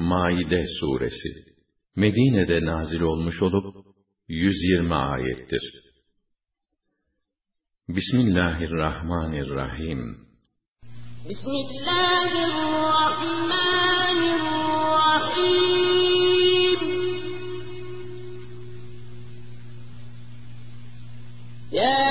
Maide suresi Medine'de nazil olmuş olup 120 ayettir. Bismillahirrahmanirrahim. Bismillahirrahmanirrahim. Ya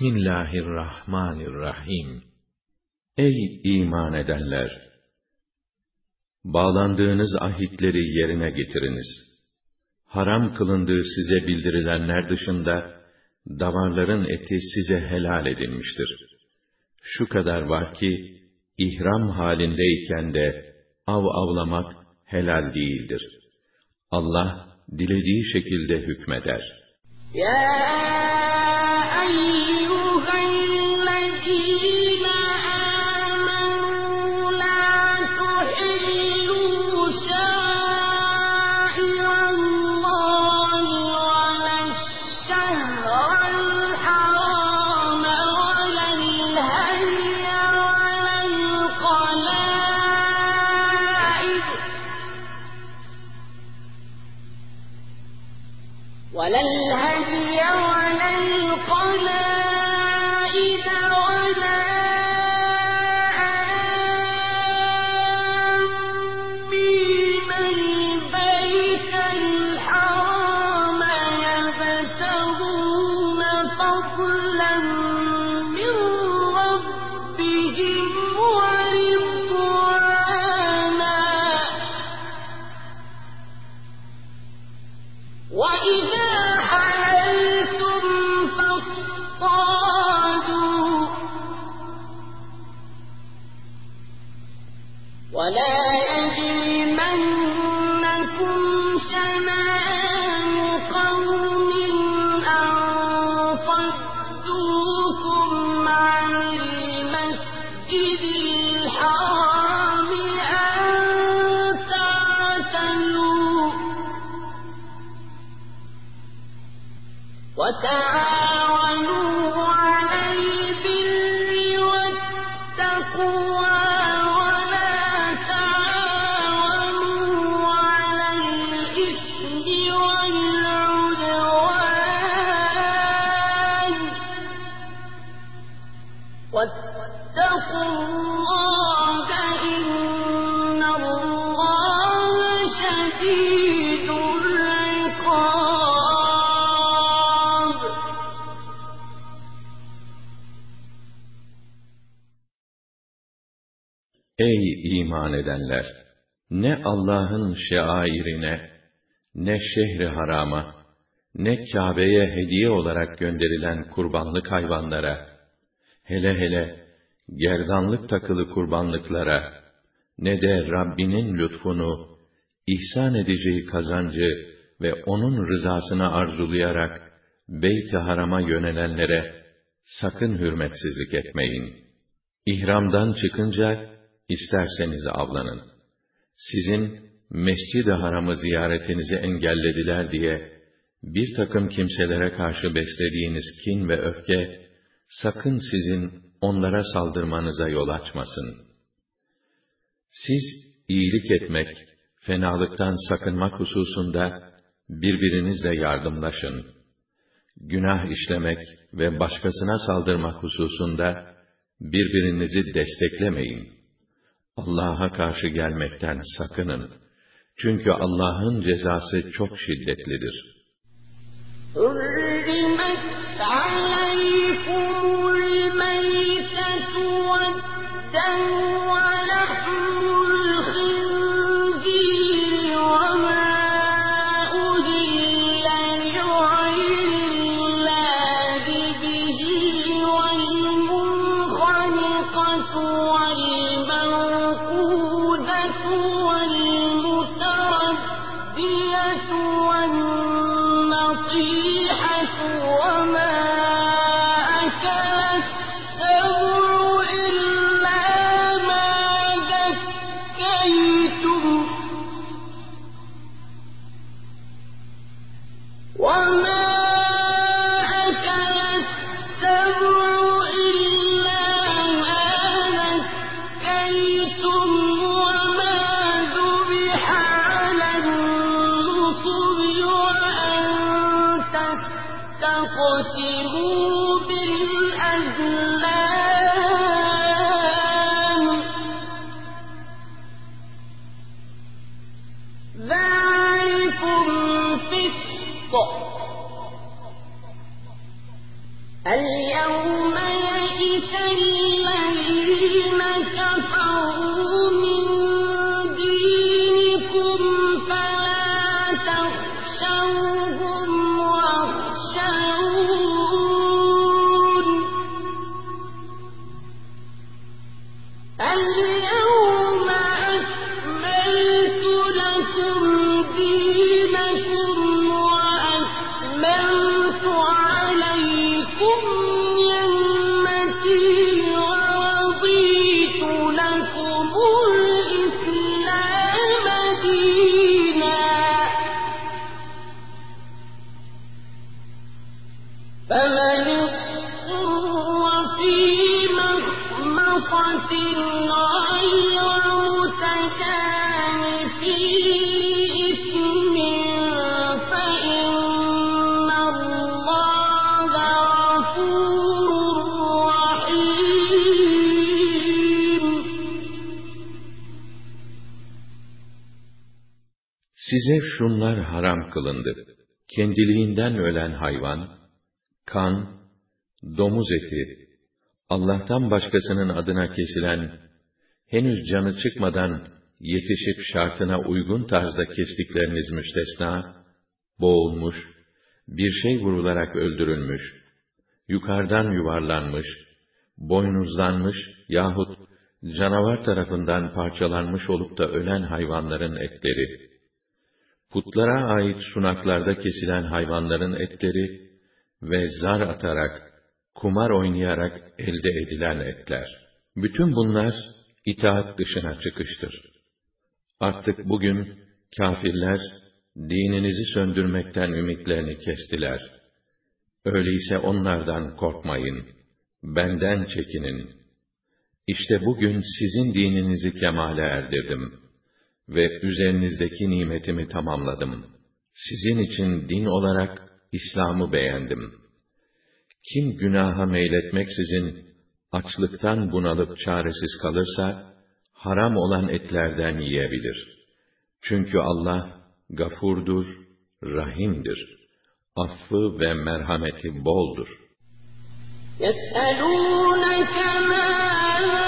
Bismillahirrahmanirrahim. Ey iman edenler! Bağlandığınız ahitleri yerine getiriniz. Haram kılındığı size bildirilenler dışında, davarların eti size helal edilmiştir. Şu kadar var ki, ihram halindeyken de av avlamak helal değildir. Allah, dilediği şekilde hükmeder. Ya iman edenler! Ne Allah'ın şeairine, ne şehri harama, ne Kâbe'ye hediye olarak gönderilen kurbanlık hayvanlara, hele hele gerdanlık takılı kurbanlıklara, ne de Rabbinin lütfunu, ihsan edeceği kazancı ve onun rızasını arzulayarak Beyt-i Haram'a yönelenlere sakın hürmetsizlik etmeyin. İhramdan çıkınca İsterseniz avlanın. Sizin Mescid-i Haram'ı ziyaretinizi engellediler diye bir takım kimselere karşı beslediğiniz kin ve öfke sakın sizin onlara saldırmanıza yol açmasın. Siz iyilik etmek, fenalıktan sakınmak hususunda birbirinizle yardımlaşın. Günah işlemek ve başkasına saldırmak hususunda birbirinizi desteklemeyin.'' Allah'a karşı gelmekten sakının. Çünkü Allah'ın cezası çok şiddetlidir. حرمت Size şunlar haram kılındı. Kendiliğinden ölen hayvan, kan, domuz eti, Allah'tan başkasının adına kesilen, henüz canı çıkmadan yetişip şartına uygun tarzda kestikleriniz müstesna, boğulmuş, bir şey vurularak öldürülmüş, yukarıdan yuvarlanmış, boynuzlanmış yahut canavar tarafından parçalanmış olup da ölen hayvanların etleri, putlara ait sunaklarda kesilen hayvanların etleri ve zar atarak, kumar oynayarak elde edilen etler. Bütün bunlar itaat dışına çıkıştır. Artık bugün kâfirler dininizi söndürmekten ümitlerini kestiler. Öyleyse onlardan korkmayın. Benden çekinin. İşte bugün sizin dininizi kemale erdirdim ve üzerinizdeki nimetimi tamamladım. Sizin için din olarak İslam'ı beğendim. Kim günaha meyletmeksizin açlıktan bunalıp çaresiz kalırsa, haram olan etlerden yiyebilir. Çünkü Allah gafurdur, rahimdir. Affı ve merhameti boldur. يسألونك ماذا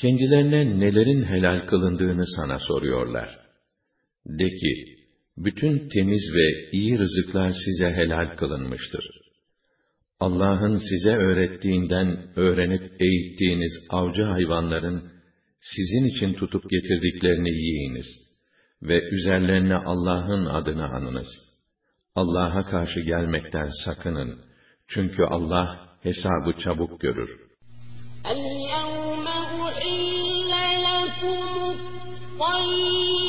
kendilerine nelerin helal kılındığını sana soruyorlar. De ki, bütün temiz ve iyi rızıklar size helal kılınmıştır. Allah'ın size öğrettiğinden öğrenip eğittiğiniz avcı hayvanların sizin için tutup getirdiklerini yiyiniz ve üzerlerine Allah'ın adını anınız. Allah'a karşı gelmekten sakının. Çünkü Allah hesabı çabuk görür. Allah الطيبات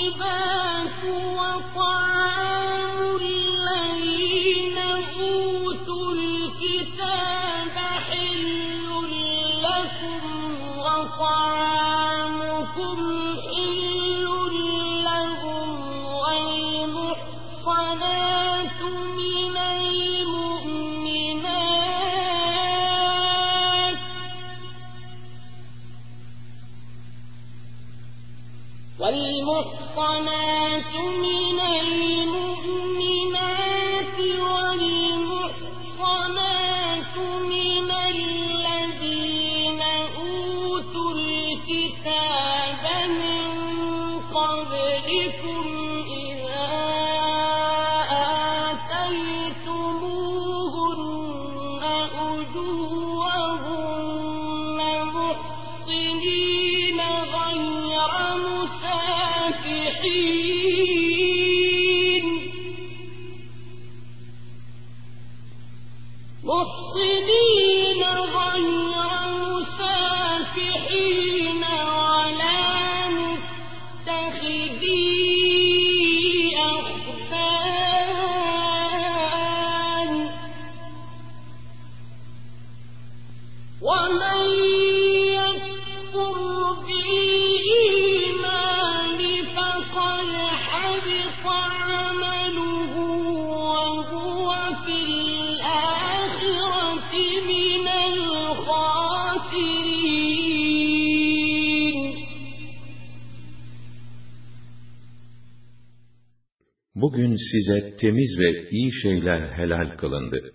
Bugün size temiz ve iyi şeyler helal kılındı.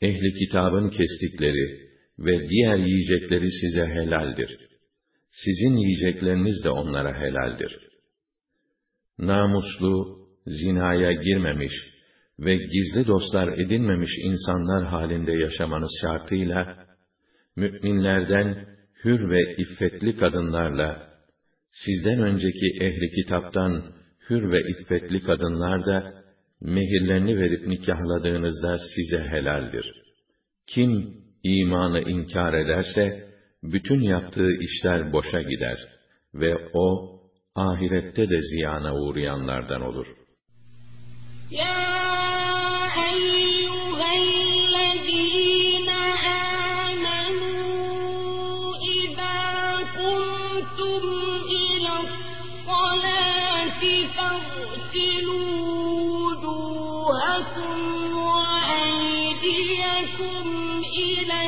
Ehli kitabın kestikleri ve diğer yiyecekleri size helaldir. Sizin yiyecekleriniz de onlara helaldir. Namuslu, zinaya girmemiş ve gizli dostlar edinmemiş insanlar halinde yaşamanız şartıyla, müminlerden hür ve iffetli kadınlarla, sizden önceki ehli kitaptan hür ve iffetli kadınlar da, mehirlerini verip nikahladığınızda size helaldir. Kim imanı inkar ederse, bütün yaptığı işler boşa gider ve o, ahirette de ziyana uğrayanlardan olur. يا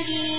إلى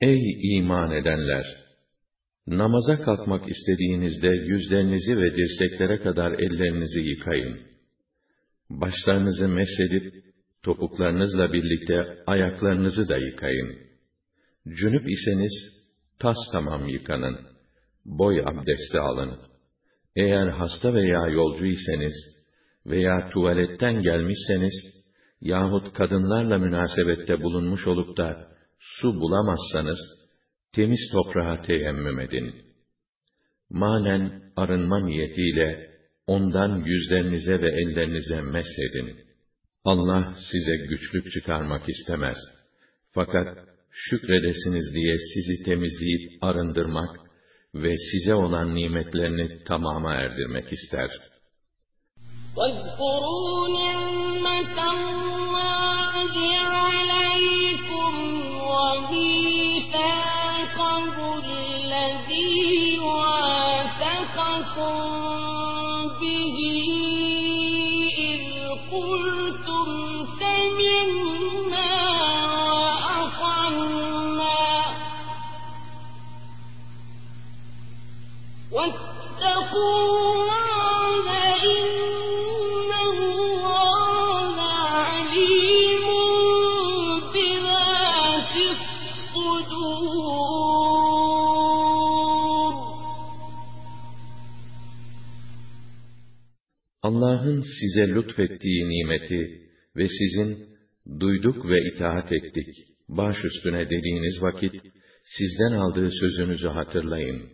Ey iman edenler! Namaza kalkmak istediğinizde yüzlerinizi ve dirseklere kadar ellerinizi yıkayın. Başlarınızı mesedip, topuklarınızla birlikte ayaklarınızı da yıkayın. Cünüp iseniz, tas tamam yıkanın. Boy abdesti alın. Eğer hasta veya yolcu iseniz veya tuvaletten gelmişseniz yahut kadınlarla münasebette bulunmuş olup da su bulamazsanız temiz toprağa teyemmüm edin. Manen arınma niyetiyle ondan yüzlerinize ve ellerinize mesedin. Allah size güçlük çıkarmak istemez. Fakat şükredesiniz diye sizi temizleyip arındırmak ve size olan nimetlerini tamama erdirmek ister. وَاذْكُرُوا نِعْمَةَ اللَّهِ وَاثَقَكُم Allah'ın size lütfettiği nimeti ve sizin duyduk ve itaat ettik, baş üstüne dediğiniz vakit, sizden aldığı sözünüzü hatırlayın.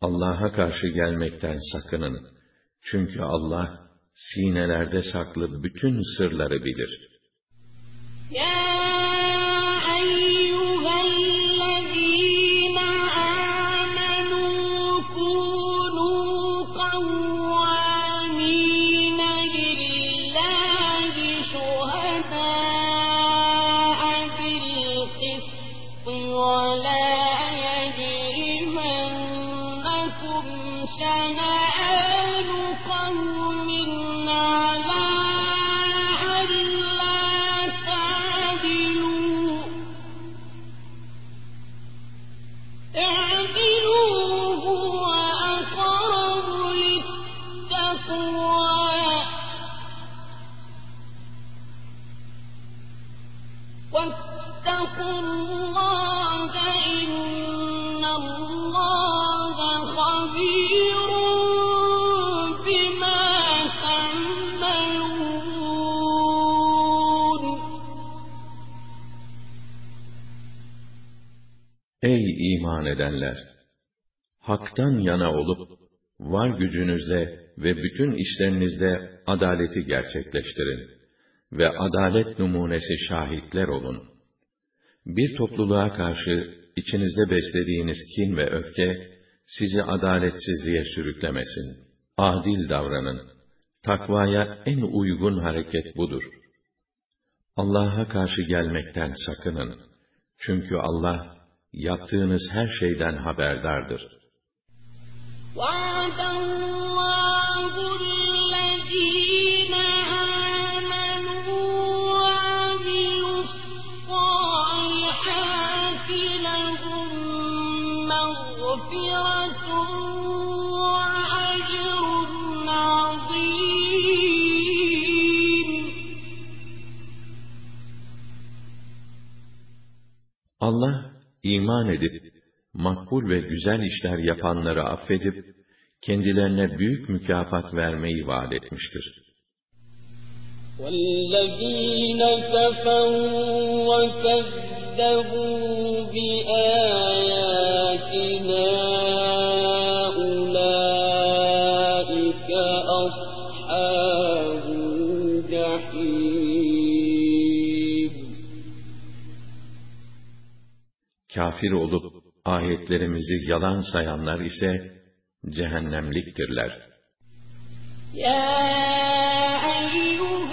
Allah'a karşı gelmekten sakının. Çünkü Allah, sinelerde saklı bütün sırları bilir. يَا iman edenler! Hak'tan yana olup, var gücünüzle ve bütün işlerinizde adaleti gerçekleştirin ve adalet numunesi şahitler olun. Bir topluluğa karşı içinizde beslediğiniz kin ve öfke, sizi adaletsizliğe sürüklemesin. Adil davranın. Takvaya en uygun hareket budur. Allah'a karşı gelmekten sakının. Çünkü Allah, yaptığınız her şeyden haberdardır. وَعَدَ اللَّهُ الَّذِينَ آمَنُوا وَعَمِلُوا الصَّالِحَاتِ لَهُم مَّغْفِرَةٌ وَأَجْرٌ عَظِيمٌ Allah, iman edip, makbul ve güzel işler yapanları affedip, kendilerine büyük mükafat vermeyi vaat etmiştir. وَالَّذِينَ كَفَرُوا وَكَذَّبُوا بِآيَاتِنَا kafir olup ayetlerimizi yalan sayanlar ise cehennemliktirler. Ya eyyühellezî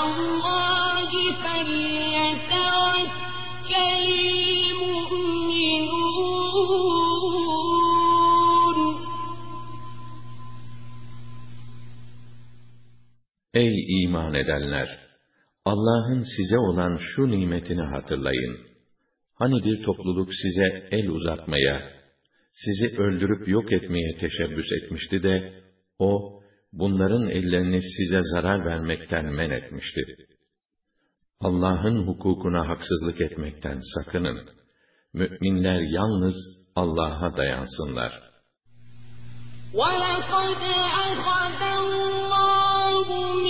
iman edenler! Allah'ın size olan şu nimetini hatırlayın. Hani bir topluluk size el uzatmaya, sizi öldürüp yok etmeye teşebbüs etmişti de, o, bunların ellerini size zarar vermekten men etmişti. Allah'ın hukukuna haksızlık etmekten sakının. Müminler yalnız Allah'a dayansınlar. وَلَقَدْ أَخَذَ اللَّهُ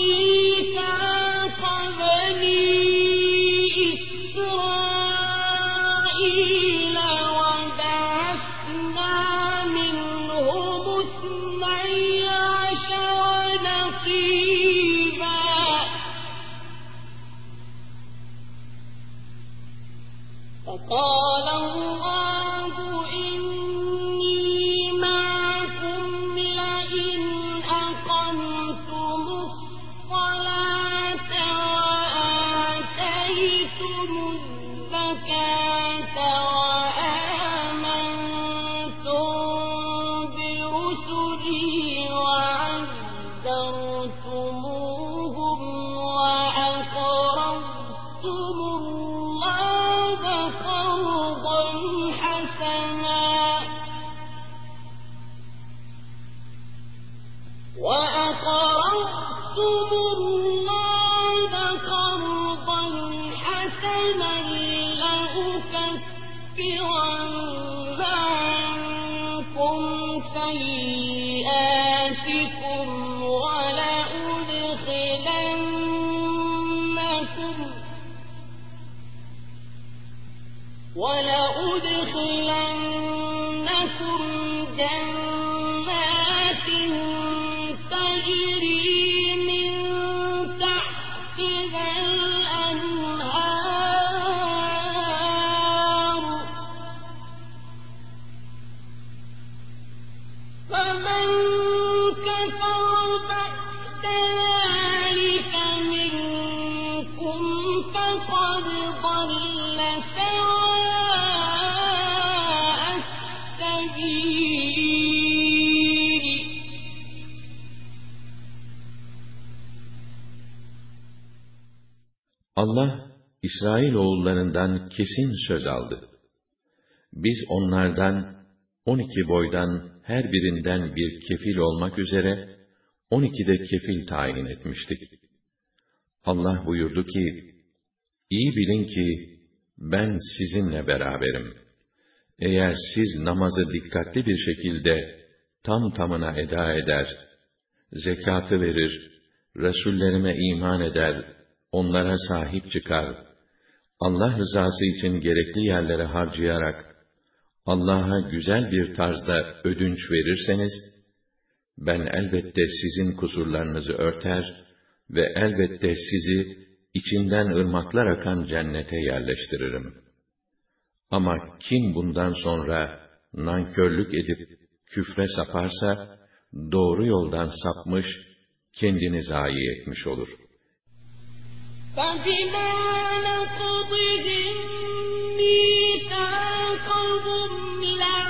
oh. Allah, İsrail oğullarından kesin söz aldı. Biz onlardan, on iki boydan her birinden bir kefil olmak üzere, on iki de kefil tayin etmiştik. Allah buyurdu ki, İyi bilin ki, ben sizinle beraberim. Eğer siz namazı dikkatli bir şekilde, tam tamına eda eder, zekatı verir, Resullerime iman eder, onlara sahip çıkar, Allah rızası için gerekli yerlere harcayarak, Allah'a güzel bir tarzda ödünç verirseniz, ben elbette sizin kusurlarınızı örter ve elbette sizi içinden ırmaklar akan cennete yerleştiririm. Ama kim bundan sonra nankörlük edip küfre saparsa, doğru yoldan sapmış, kendini zayi etmiş olur. فبما نقضهم ميثاقهم لعناهم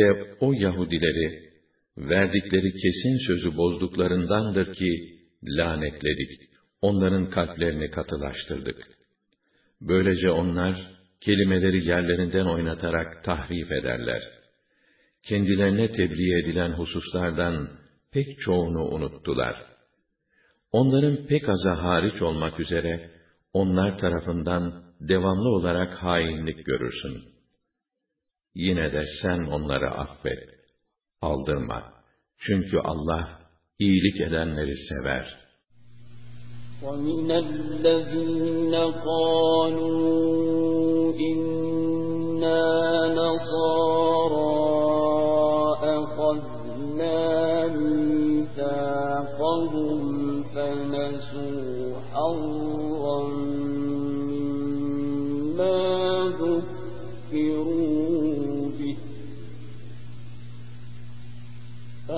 İşte o Yahudileri, verdikleri kesin sözü bozduklarındandır ki, lanetledik. Onların kalplerini katılaştırdık. Böylece onlar, kelimeleri yerlerinden oynatarak tahrif ederler. Kendilerine tebliğ edilen hususlardan pek çoğunu unuttular. Onların pek azı hariç olmak üzere, onlar tarafından devamlı olarak hainlik görürsün. Yine de sen onları affet, aldırma. Çünkü Allah iyilik edenleri sever. وَمِنَ الَّذِينَ قَالُوا إِنَّا نَصَارَى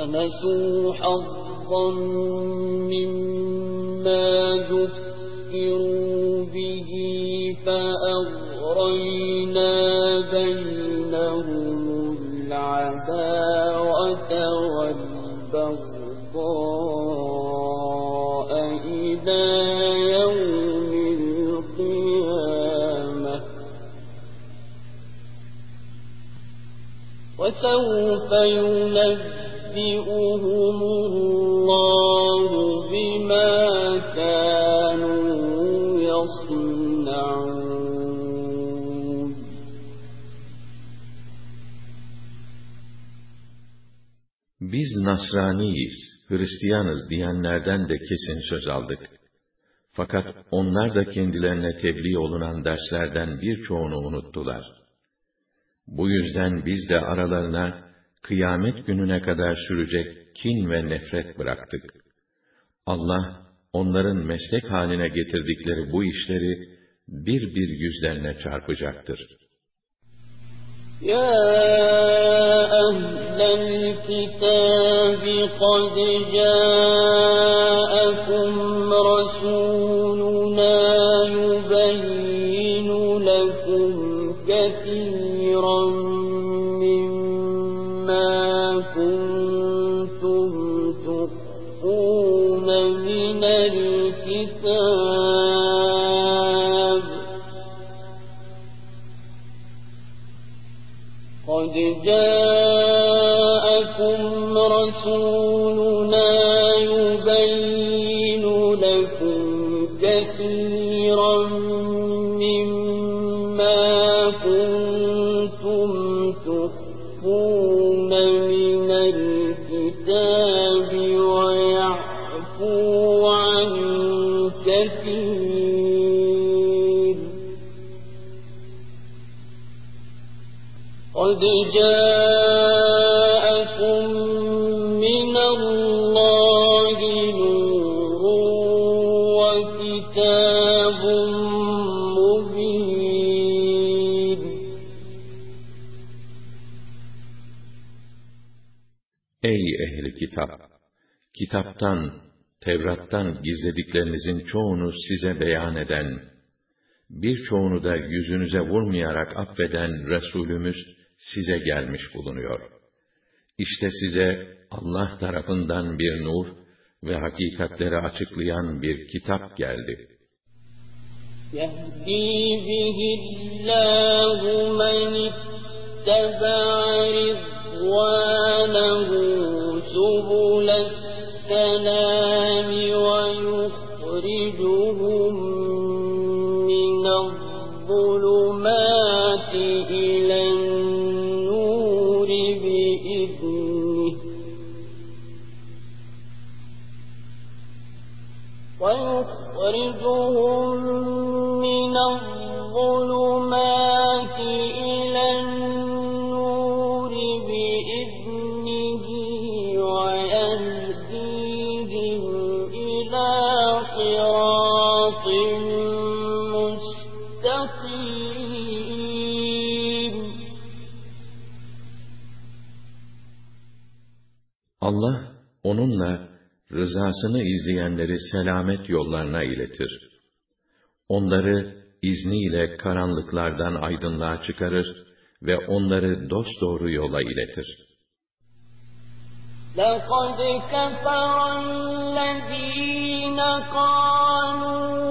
فَنَسُوا حَظًّا مِّمَّا ذُكِّرُوا بِهِ فَأَغْرَيْنَا بَيْنَهُمُ الْعَدَاوَةَ وَالْبَغْضَاءَ إِلَىٰ يَوْمِ الْقِيَامَةِ ۚ وَسَوْفَ يُنَبِّئُهُمُ اللَّهُ بِمَا كَانُوا يَصْنَعُونَ Biz Nasraniyiz, Hristiyanız diyenlerden de kesin söz aldık. Fakat onlar da kendilerine tebliğ olunan derslerden birçoğunu unuttular. Bu yüzden biz de aralarına kıyamet gününe kadar sürecek kin ve nefret bıraktık. Allah onların meslek haline getirdikleri bu işleri bir bir yüzlerine çarpacaktır. يا أهل الكتاب قد جاءكم رسولنا جاءكم من الله نور وكتاب مبين Ey ehli kitap! Kitaptan, Tevrat'tan gizlediklerinizin çoğunu size beyan eden, birçoğunu da yüzünüze vurmayarak affeden Resulümüz size gelmiş bulunuyor. İşte size Allah tarafından bir nur ve hakikatleri açıklayan bir kitap geldi. يهدي به الله من اتبع رضوانه سبل السلام ويخرجهم من الظلمات ويخرجهم من الظلمات إلى النور بإذنه ويهديهم إلى صراط مستقيم Allah onunla rızasını izleyenleri selamet yollarına iletir. Onları izniyle karanlıklardan aydınlığa çıkarır ve onları dosdoğru yola iletir. لَقَدْ كَفَرَ الَّذ۪ينَ قَالُوا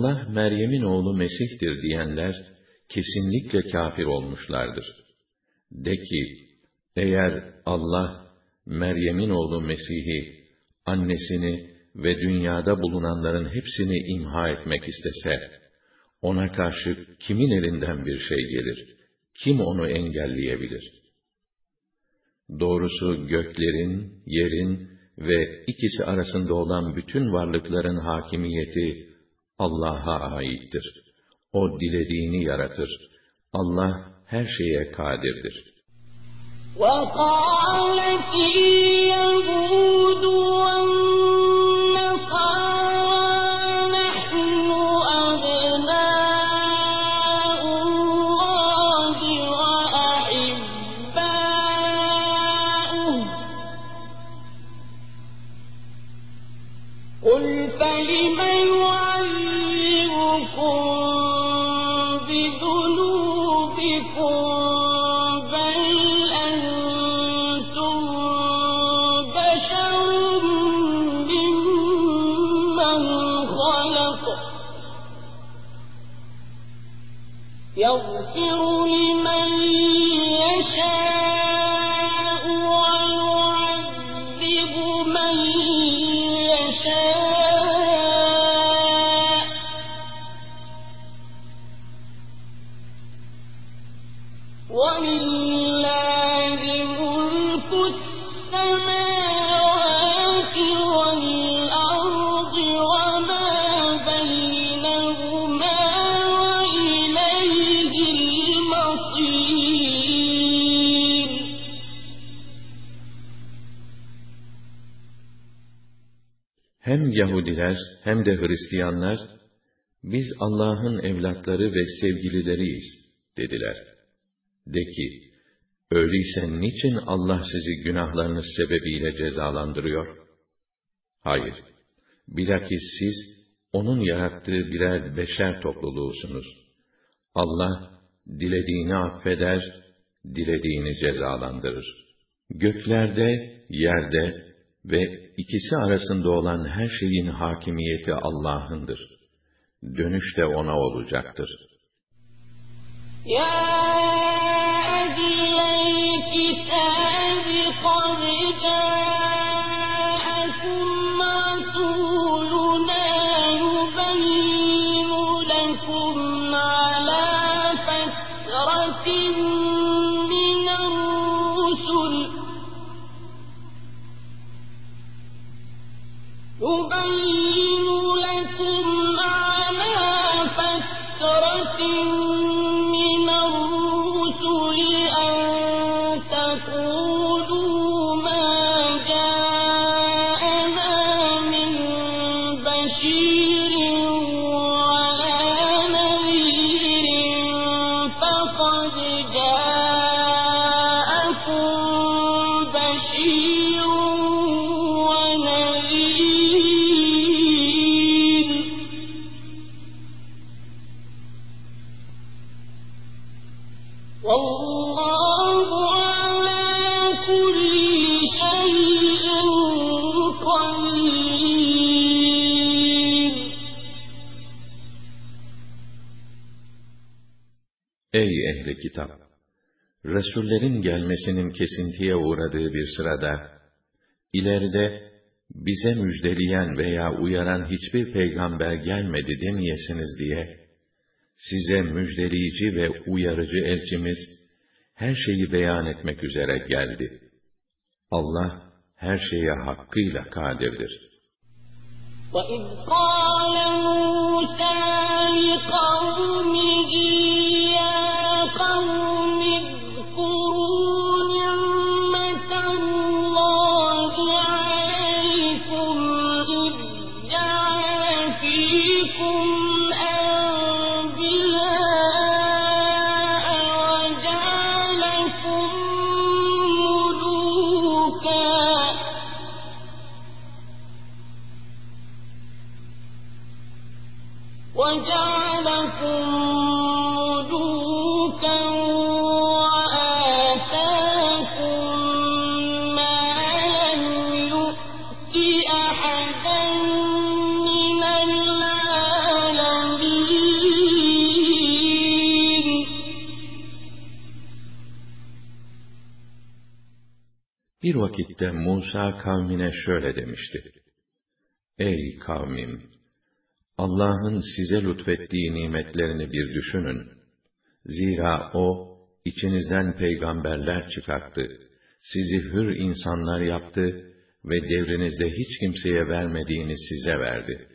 Allah Meryem'in oğlu Mesih'tir diyenler kesinlikle kafir olmuşlardır. De ki, eğer Allah Meryem'in oğlu Mesih'i, annesini ve dünyada bulunanların hepsini imha etmek istese, ona karşı kimin elinden bir şey gelir? Kim onu engelleyebilir? Doğrusu göklerin, yerin ve ikisi arasında olan bütün varlıkların hakimiyeti Allah'a aittir. O dilediğini yaratır. Allah her şeye kadirdir. وقالت اليهود Yahudiler hem de Hristiyanlar, biz Allah'ın evlatları ve sevgilileriyiz, dediler. De ki, öyleyse niçin Allah sizi günahlarınız sebebiyle cezalandırıyor? Hayır, bilakis siz, onun yarattığı birer beşer topluluğusunuz. Allah, dilediğini affeder, dilediğini cezalandırır. Göklerde, yerde ve ikisi arasında olan her şeyin hakimiyeti Allah'ındır. Dönüş de O'na olacaktır. Ya ehli kitabı Ey ehli kitap! Resullerin gelmesinin kesintiye uğradığı bir sırada, ileride bize müjdeleyen veya uyaran hiçbir peygamber gelmedi demeyesiniz diye, size müjdeleyici ve uyarıcı elçimiz, her şeyi beyan etmek üzere geldi. Allah, her şeye hakkıyla kadirdir. وَإِذْ قَالَ مُوسَى لِقَوْمِهِ Musa kavmine şöyle demişti. Ey kavmim! Allah'ın size lütfettiği nimetlerini bir düşünün. Zira O, içinizden peygamberler çıkarttı, sizi hür insanlar yaptı ve devrinizde hiç kimseye vermediğini size verdi.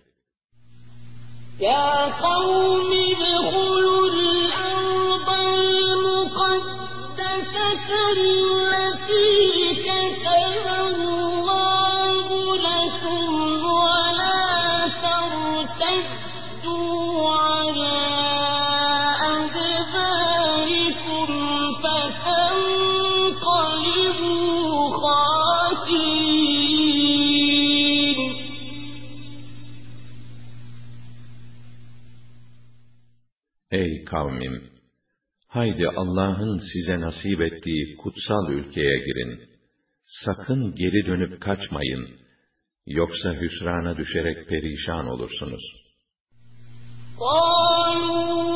Ya kavmi hulul ardal mukaddesetel letî kavmim! Haydi Allah'ın size nasip ettiği kutsal ülkeye girin. Sakın geri dönüp kaçmayın. Yoksa hüsrana düşerek perişan olursunuz. قالوا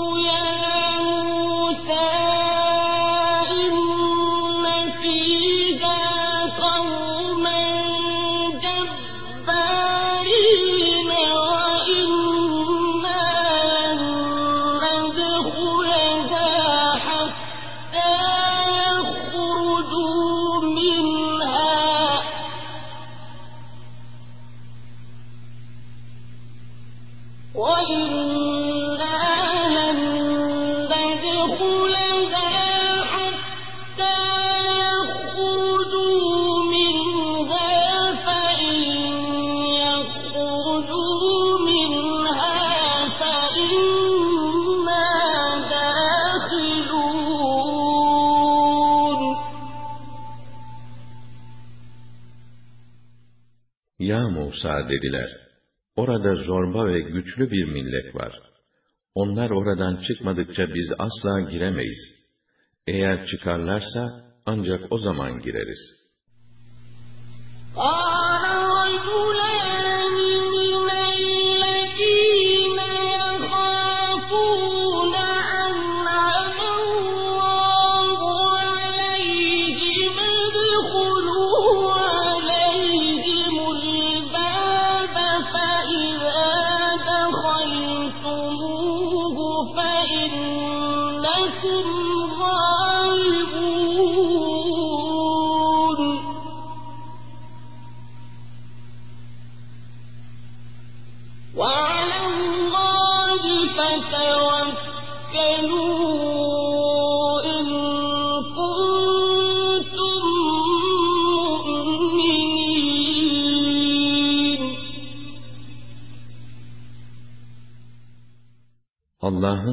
Musa dediler, orada zorba ve güçlü bir millet var. Onlar oradan çıkmadıkça biz asla giremeyiz. Eğer çıkarlarsa ancak o zaman gireriz. Aa!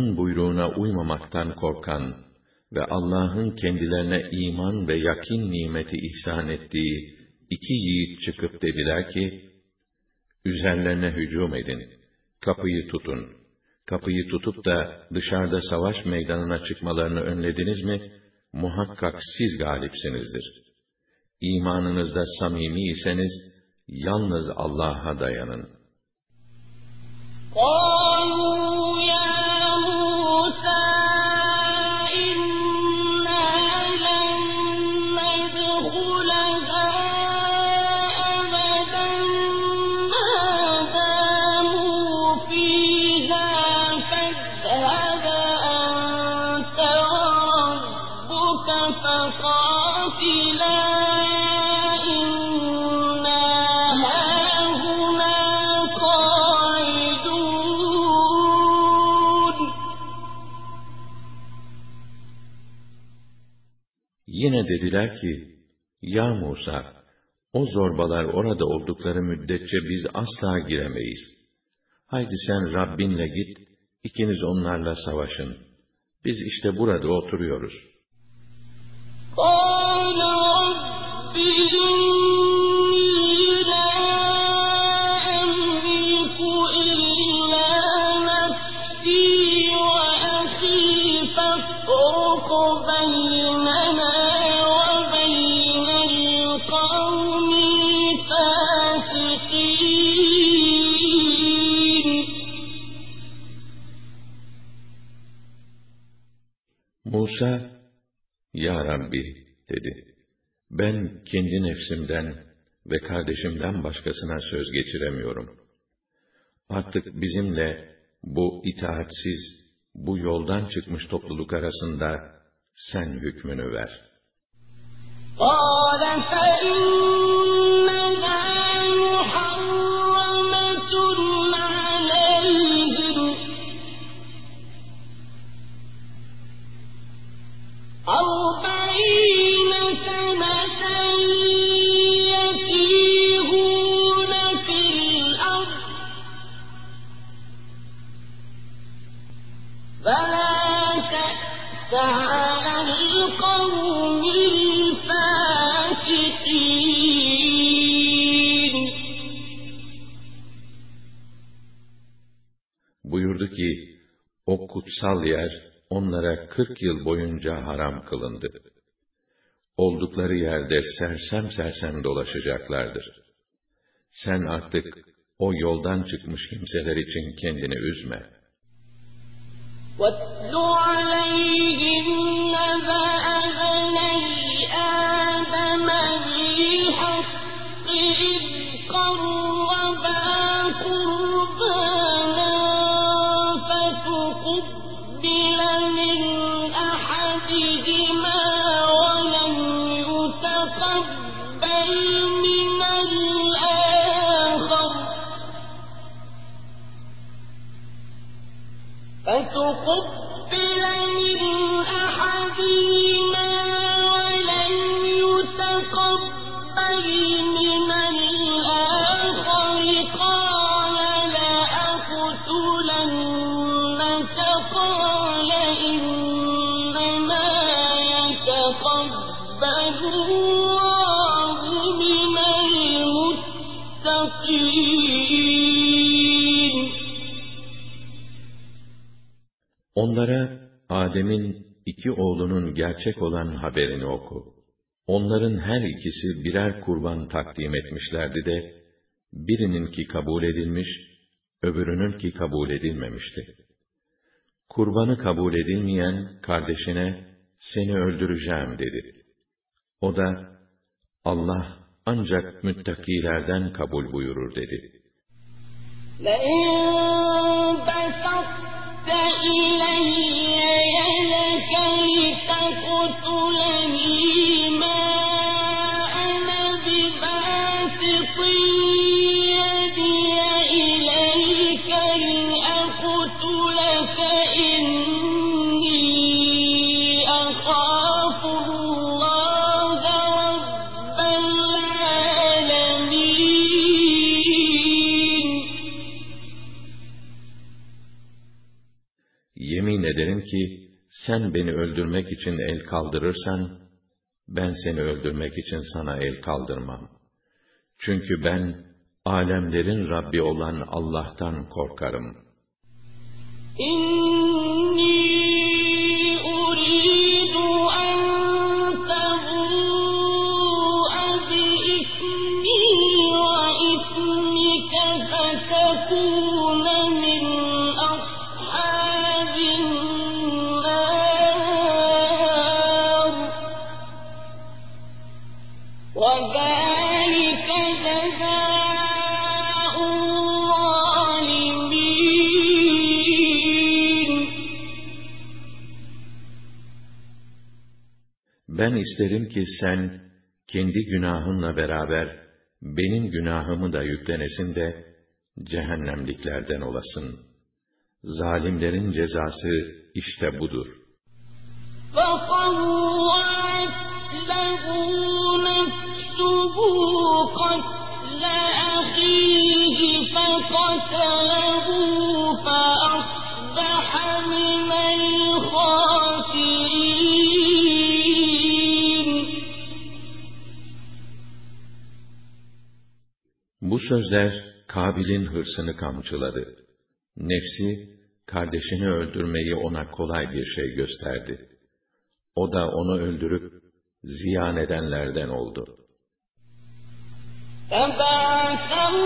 Allah'ın buyruğuna uymamaktan korkan ve Allah'ın kendilerine iman ve yakin nimeti ihsan ettiği iki yiğit çıkıp dediler ki, Üzerlerine hücum edin, kapıyı tutun. kapıyı tutup da dışarıda savaş meydanına çıkmalarını önlediniz mi, muhakkak siz galipsinizdir. İmanınızda samimi iseniz, yalnız Allah'a dayanın. قالوا dediler ki, Ya Musa, o zorbalar orada oldukları müddetçe biz asla giremeyiz. Haydi sen Rabbinle git, ikiniz onlarla savaşın. Biz işte burada oturuyoruz. قال رب Ben kendi nefsimden ve kardeşimden başkasına söz geçiremiyorum. Artık bizimle bu itaatsiz, bu yoldan çıkmış topluluk arasında sen hükmünü ver. قال فإنها محرمة ki, o kutsal yer onlara kırk yıl boyunca haram kılındı. Oldukları yerde sersem sersem dolaşacaklardır. Sen artık o yoldan çıkmış kimseler için kendini üzme. واتل عليهم نبأ Onlara Adem'in iki oğlunun gerçek olan haberini oku. Onların her ikisi birer kurban takdim etmişlerdi de, birininki kabul edilmiş, öbürününki kabul edilmemişti. Kurbanı kabul edilmeyen kardeşine, seni öldüreceğim dedi. O da, Allah ancak müttakilerden kabul buyurur dedi. لئن بسطت إلي يدك لتقتلني ki, sen beni öldürmek için el kaldırırsan, ben seni öldürmek için sana el kaldırmam. Çünkü ben, alemlerin Rabbi olan Allah'tan korkarım. Ben isterim ki sen, kendi günahınla beraber, benim günahımı da yüklenesin de, cehennemliklerden olasın. Zalimlerin cezası işte budur. فَطَوَّعَتْ لَهُ نَفْسُهُ قَتْلَ أَخِيهِ فَقَتَلَهُ فَأَصْبَحَ مِنَ Bu sözler Kabil'in hırsını kamçıladı. Nefsi, kardeşini öldürmeyi ona kolay bir şey gösterdi. O da onu öldürüp ziyan edenlerden oldu. Tebâkallâhu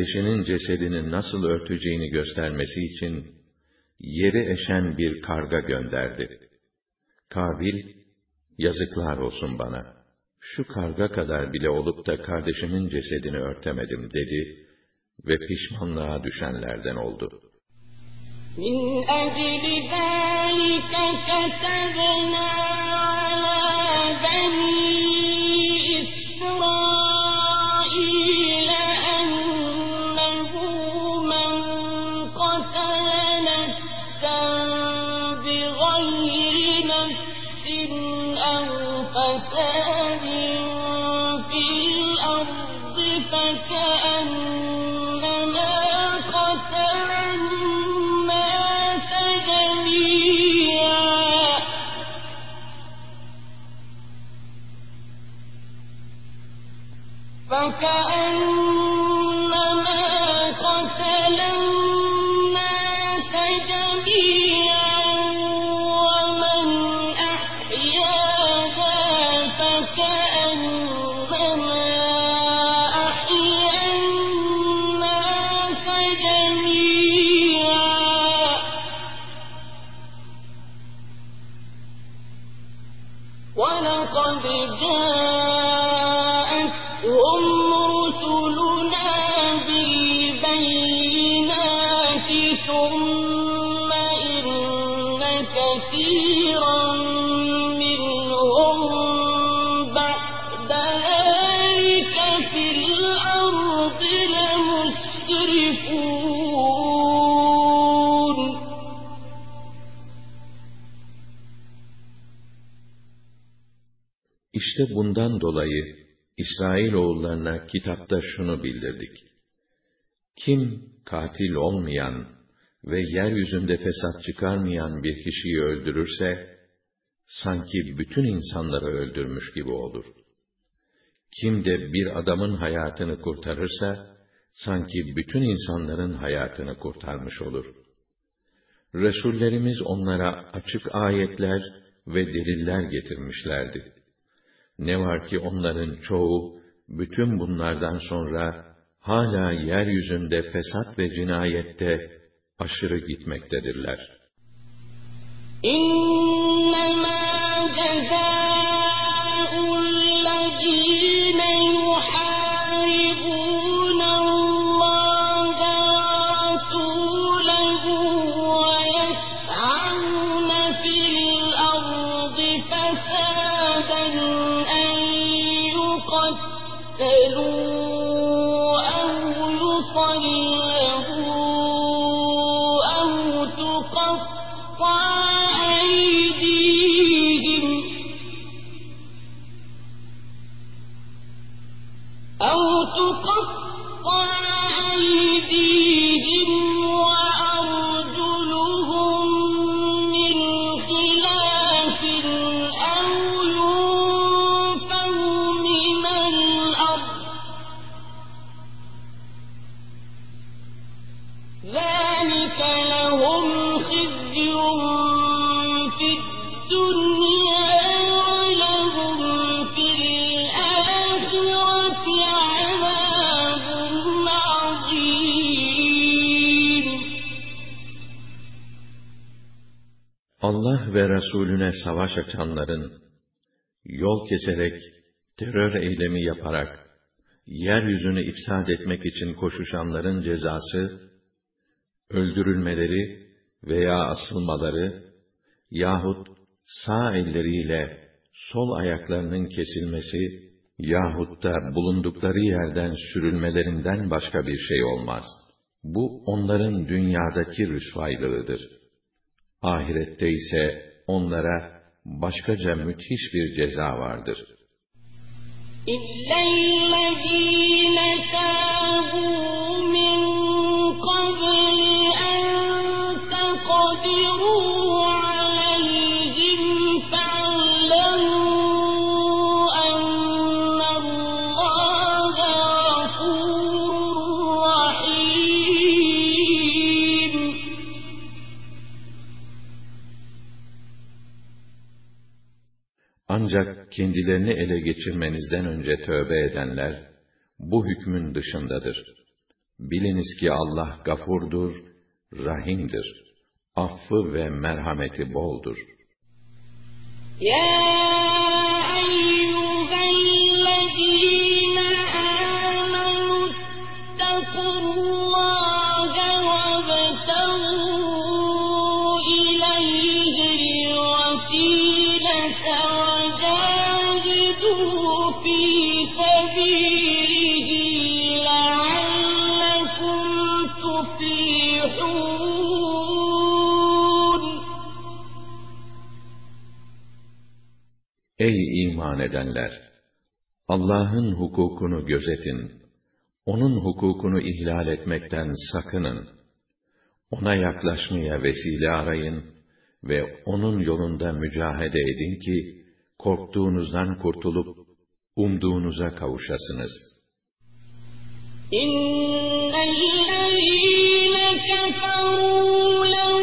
kardeşinin cesedini nasıl örteceğini göstermesi için, yeri eşen bir karga gönderdi. Kabil, yazıklar olsun bana, şu karga kadar bile olup da kardeşimin cesedini örtemedim dedi ve pişmanlığa düşenlerden oldu. Min İşte bundan dolayı İsrail oğullarına kitapta şunu bildirdik. Kim katil olmayan ve yeryüzünde fesat çıkarmayan bir kişiyi öldürürse, sanki bütün insanları öldürmüş gibi olur. Kim de bir adamın hayatını kurtarırsa, sanki bütün insanların hayatını kurtarmış olur. Resullerimiz onlara açık ayetler ve deliller getirmişlerdi. Ne var ki onların çoğu, bütün bunlardan sonra, hala yeryüzünde fesat ve cinayette aşırı gitmektedirler. İnnemâ cezâ'ullezîne Ve Resulüne savaş açanların, yol keserek, terör eylemi yaparak, yeryüzünü ifsad etmek için koşuşanların cezası, öldürülmeleri veya asılmaları yahut sağ elleriyle sol ayaklarının kesilmesi yahut da bulundukları yerden sürülmelerinden başka bir şey olmaz. Bu onların dünyadaki rüsvaylığıdır. Ahirette ise onlara başkaca müthiş bir ceza vardır. İllellezîne tâbû kendilerini ele geçirmenizden önce tövbe edenler, bu hükmün dışındadır. Biliniz ki Allah gafurdur, rahimdir. Affı ve merhameti boldur. Ya eyyühellezî iman edenler! Allah'ın hukukunu gözetin. Onun hukukunu ihlal etmekten sakının. Ona yaklaşmaya vesile arayın ve onun yolunda mücahede edin ki, korktuğunuzdan kurtulup, umduğunuza kavuşasınız. İnnellezîne keferû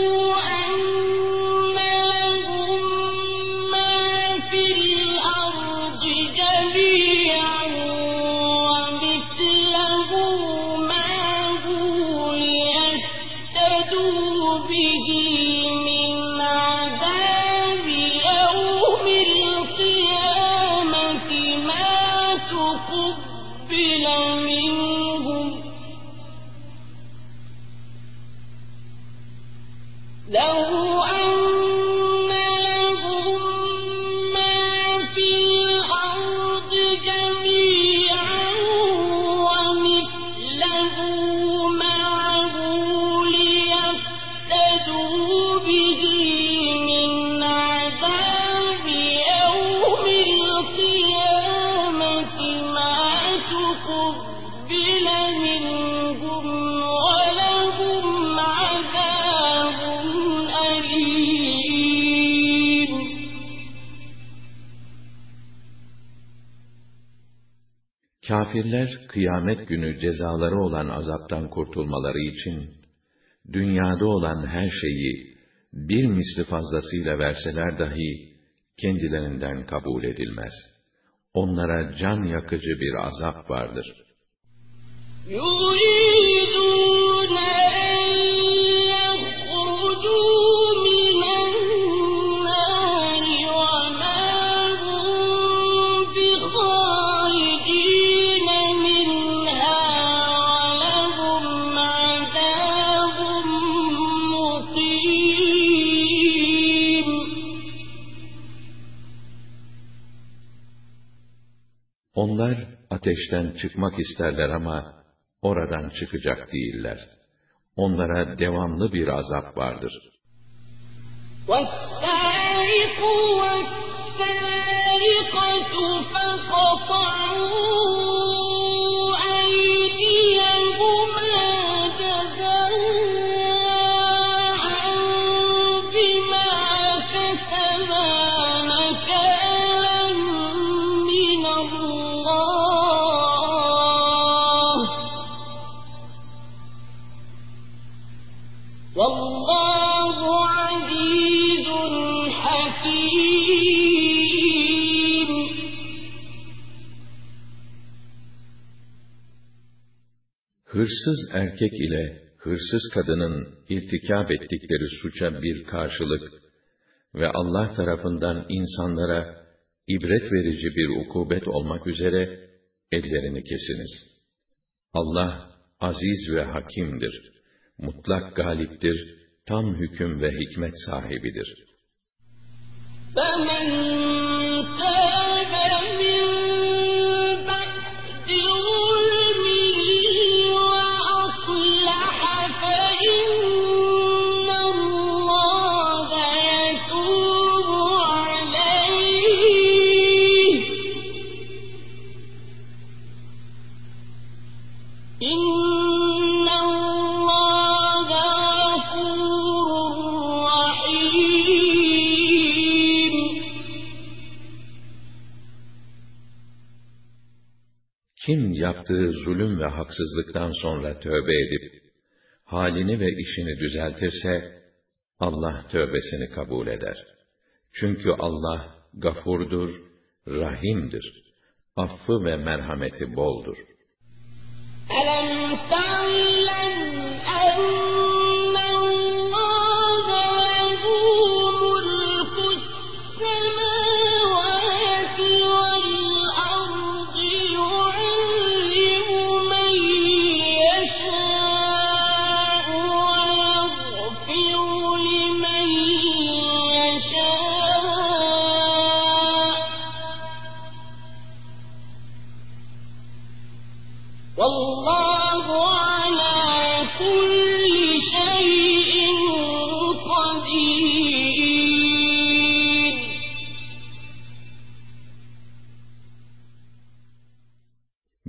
Kafirler kıyamet günü cezaları olan azaptan kurtulmaları için dünyada olan her şeyi bir misli fazlasıyla verseler dahi kendilerinden kabul edilmez. Onlara can yakıcı bir azap vardır. يريدون ateşten çıkmak isterler ama oradan çıkacak değiller. Onlara devamlı bir azap vardır. وَالسَّارِقُ وَالسَّارِقَةُ فَقَطَعُوا hırsız erkek ile hırsız kadının irtikab ettikleri suça bir karşılık ve Allah tarafından insanlara ibret verici bir ukubet olmak üzere ellerini kesiniz. Allah aziz ve hakimdir. Mutlak galiptir, tam hüküm ve hikmet sahibidir. فَمَنْ Kim yaptığı zulüm ve haksızlıktan sonra tövbe edip, halini ve işini düzeltirse, Allah tövbesini kabul eder. Çünkü Allah gafurdur, rahimdir. Affı ve merhameti boldur. أَلَمْ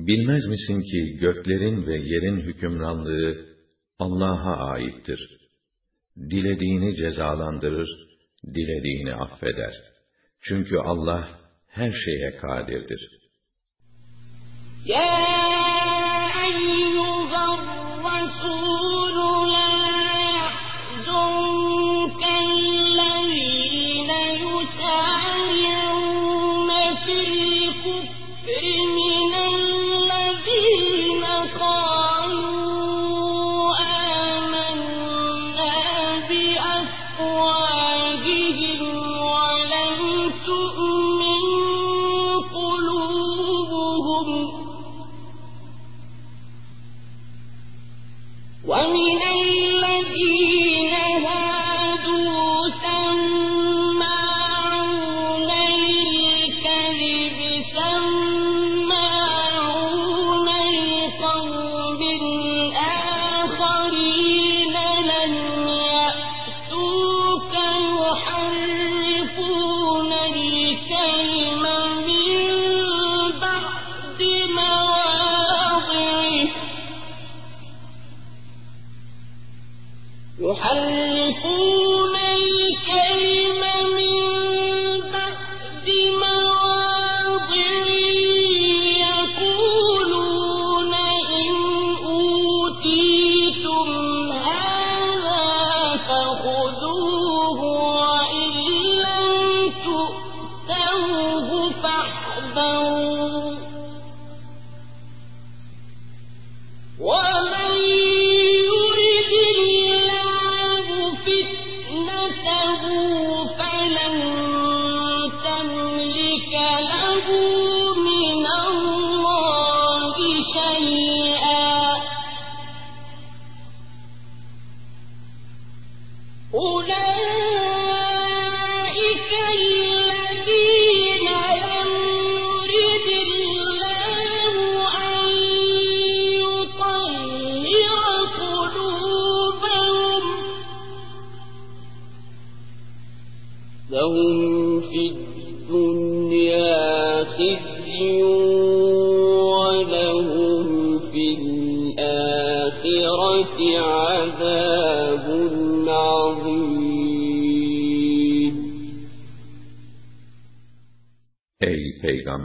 Bilmez misin ki göklerin ve yerin hükümranlığı Allah'a aittir. Dilediğini cezalandırır, dilediğini affeder. Çünkü Allah her şeye kadirdir. Ya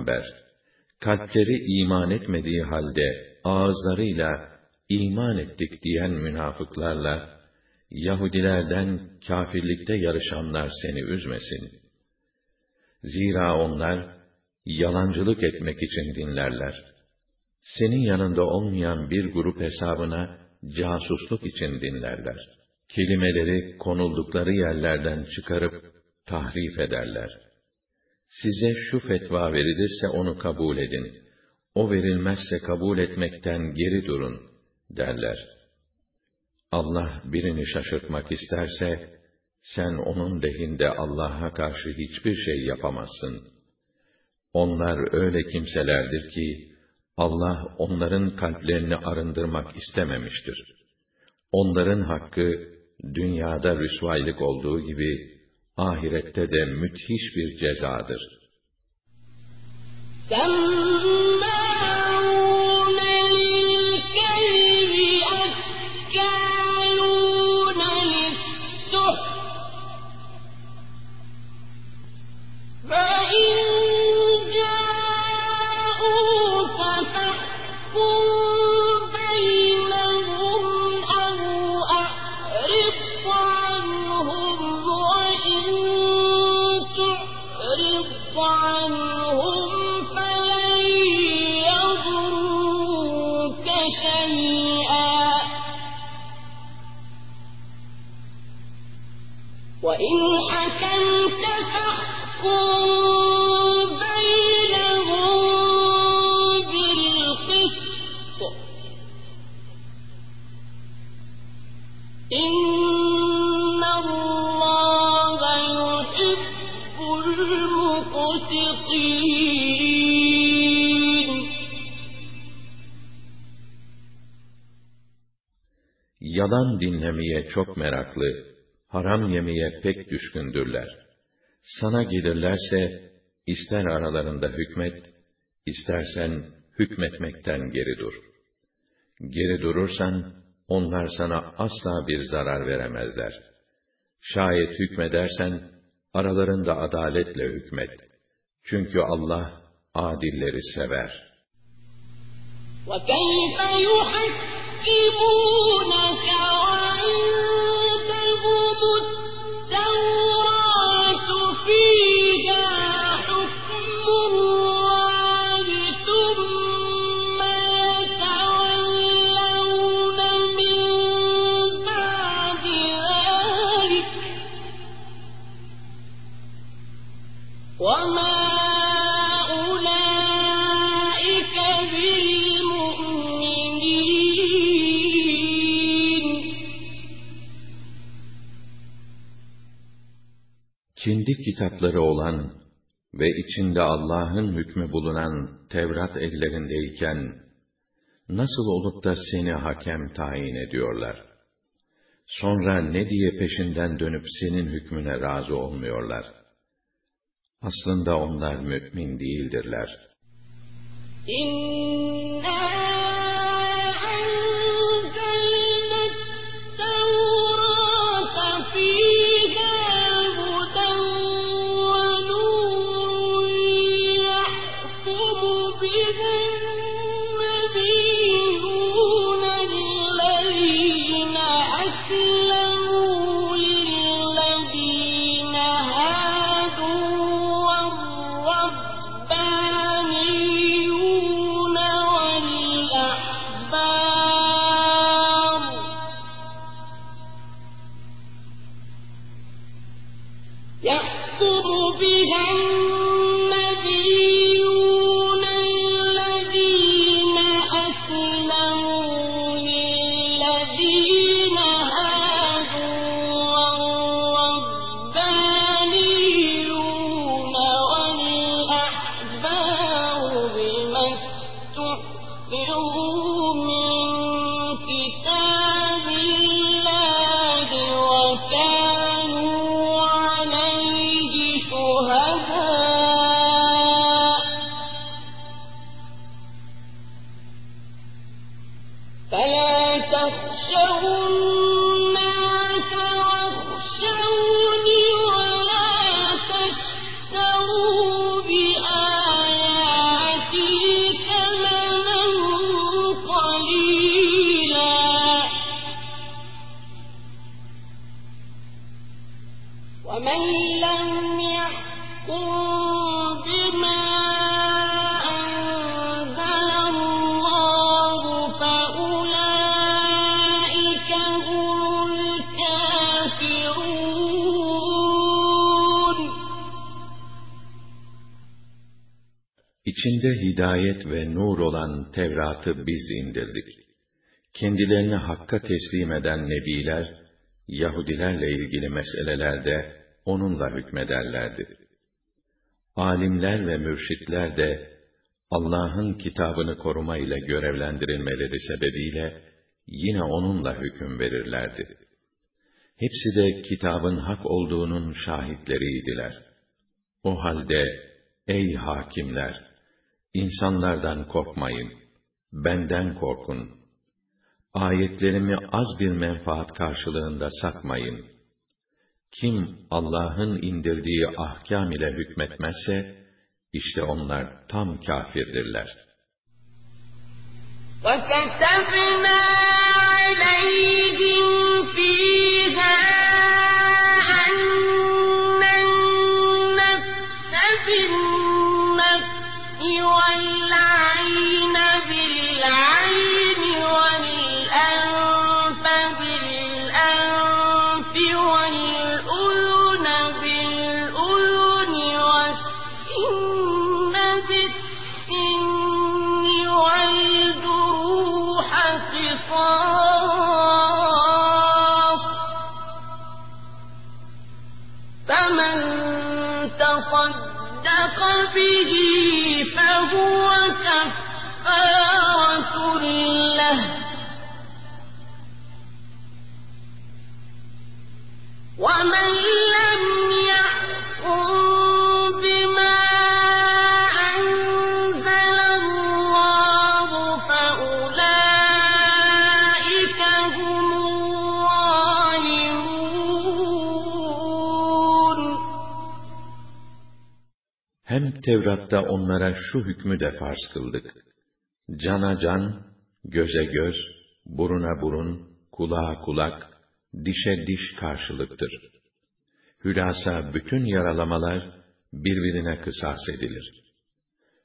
Peygamber! Kalpleri iman etmediği halde ağızlarıyla iman ettik diyen münafıklarla, Yahudilerden kafirlikte yarışanlar seni üzmesin. Zira onlar, yalancılık etmek için dinlerler. Senin yanında olmayan bir grup hesabına casusluk için dinlerler. Kelimeleri konuldukları yerlerden çıkarıp tahrif ederler. Size şu fetva verilirse onu kabul edin. O verilmezse kabul etmekten geri durun derler. Allah birini şaşırtmak isterse, sen onun lehinde Allah'a karşı hiçbir şey yapamazsın. Onlar öyle kimselerdir ki, Allah onların kalplerini arındırmak istememiştir. Onların hakkı, dünyada rüsvaylık olduğu gibi, ahirette de müthiş bir cezadır. Yalan dinlemeye çok meraklı, haram yemeye pek düşkündürler. Sana gelirlerse, ister aralarında hükmet, istersen hükmetmekten geri dur. Geri durursan, onlar sana asla bir zarar veremezler. Şayet hükmedersen, aralarında adaletle hükmet. Çünkü Allah, adilleri sever. وَكَيْفَ يُحَكِّمُونَكَ kendi kitapları olan ve içinde Allah'ın hükmü bulunan Tevrat ellerindeyken, nasıl olup da seni hakem tayin ediyorlar? Sonra ne diye peşinden dönüp senin hükmüne razı olmuyorlar? Aslında onlar mümin değildirler. İnna İçinde hidayet ve nur olan Tevrat'ı biz indirdik. Kendilerini Hakk'a teslim eden nebiler, Yahudilerle ilgili meselelerde onunla hükmederlerdi. Alimler ve mürşitler de Allah'ın kitabını koruma ile görevlendirilmeleri sebebiyle yine onunla hüküm verirlerdi. Hepsi de kitabın hak olduğunun şahitleriydiler. O halde ey hakimler İnsanlardan korkmayın, benden korkun. Ayetlerimi az bir menfaat karşılığında satmayın. Kim Allah'ın indirdiği ahkam ile hükmetmezse, işte onlar tam kafirdirler. وَكَتَبْنَا عَلَيْهِمْ فِيهَا به فهو Tevrat'ta onlara şu hükmü de farz kıldık. Cana can, göze göz, buruna burun, kulağa kulak, dişe diş karşılıktır. Hülasa bütün yaralamalar birbirine kısas edilir.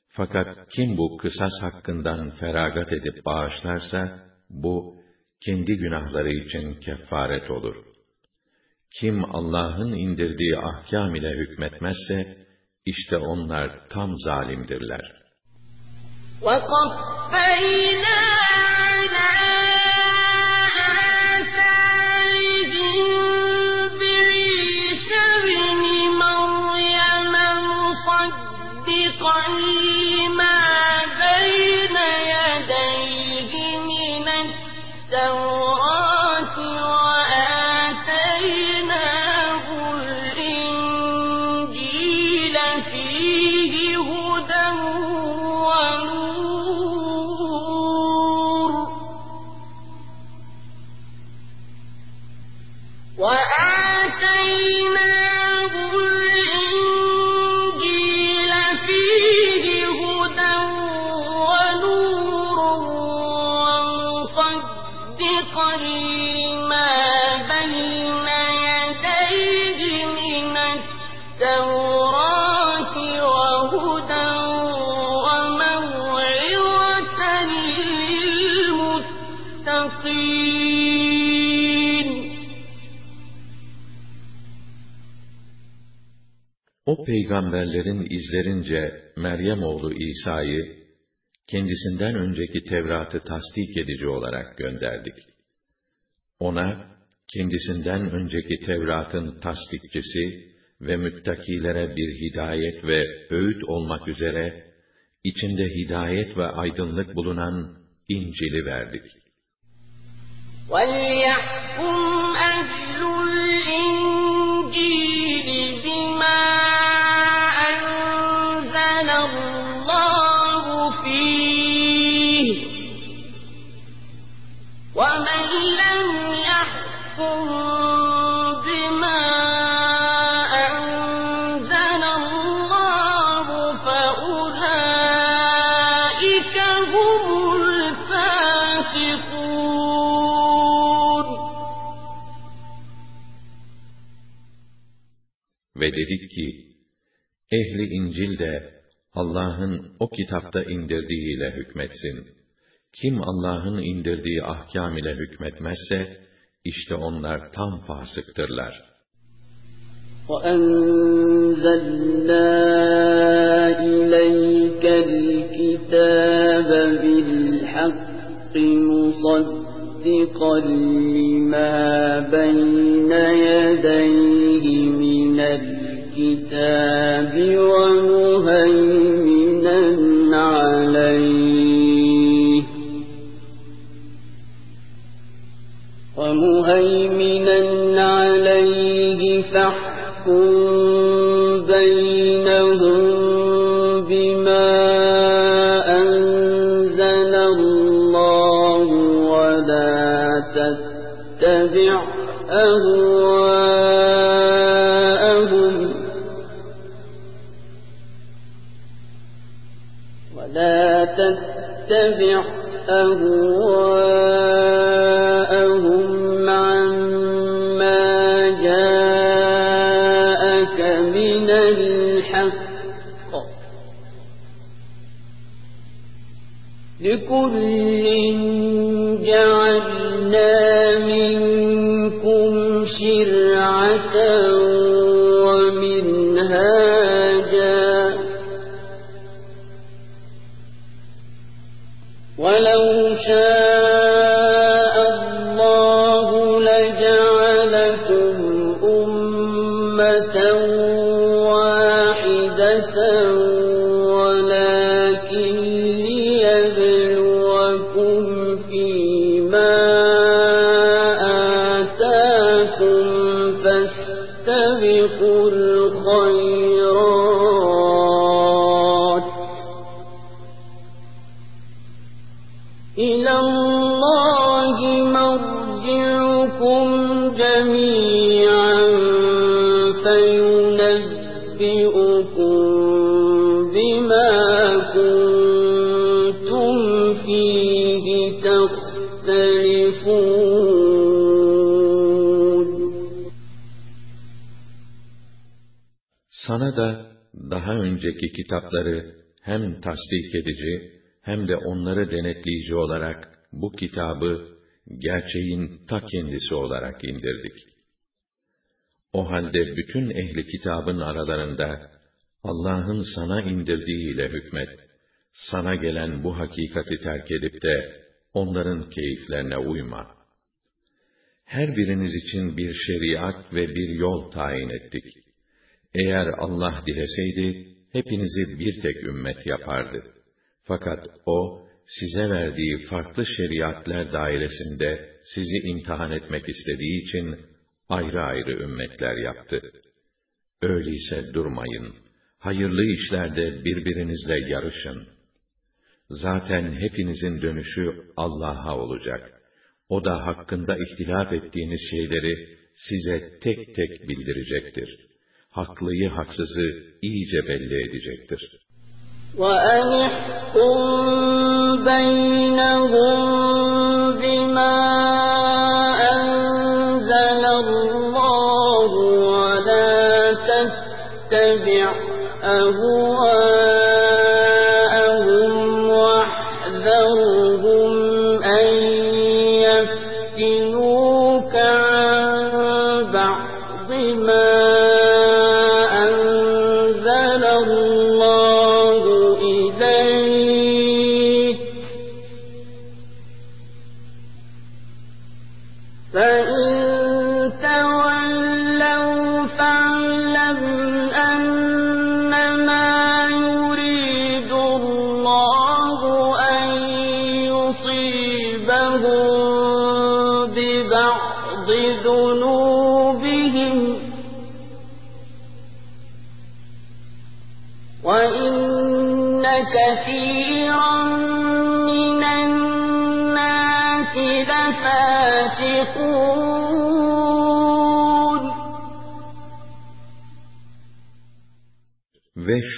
Fakat kim bu kısas hakkından feragat edip bağışlarsa, bu kendi günahları için kefaret olur. Kim Allah'ın indirdiği ahkam ile hükmetmezse, işte onlar tam zalimdirler. وَقَفَّيْنَا O peygamberlerin izlerince Meryem oğlu İsa'yı kendisinden önceki Tevrat'ı tasdik edici olarak gönderdik. Ona kendisinden önceki Tevrat'ın tasdikçisi ve müttakilere bir hidayet ve öğüt olmak üzere içinde hidayet ve aydınlık bulunan İncil'i verdik. وَلْيَحْكُمْ أَهْلُ dedik ki, ehli İncil de Allah'ın o kitapta indirdiğiyle hükmetsin. Kim Allah'ın indirdiği ahkam ile hükmetmezse, işte onlar tam fasıktırlar. وأنزلنا إليك الكتاب بالحق مصدقا لما بين يديه من الكتاب ومهيمنا عليه. ومهيمنا عليه فاحكم اتبع مرجعكم جميعا فينبئكم بما كنتم فيه تختلفون Sana da daha önceki kitapları hem tasdik edici hem de onları denetleyici olarak bu kitabı gerçeğin ta kendisi olarak indirdik. O halde bütün ehli kitabın aralarında Allah'ın sana indirdiğiyle hükmet. Sana gelen bu hakikati terk edip de onların keyiflerine uyma. Her biriniz için bir şeriat ve bir yol tayin ettik. Eğer Allah dileseydi, hepinizi bir tek ümmet yapardı. Fakat O, size verdiği farklı şeriatler dairesinde sizi imtihan etmek istediği için, ayrı ayrı ümmetler yaptı. Öyleyse durmayın. Hayırlı işlerde birbirinizle yarışın. Zaten hepinizin dönüşü Allah'a olacak. O da hakkında ihtilaf ettiğiniz şeyleri size tek tek bildirecektir. Haklıyı haksızı iyice belli edecektir. وأن احكم بينهم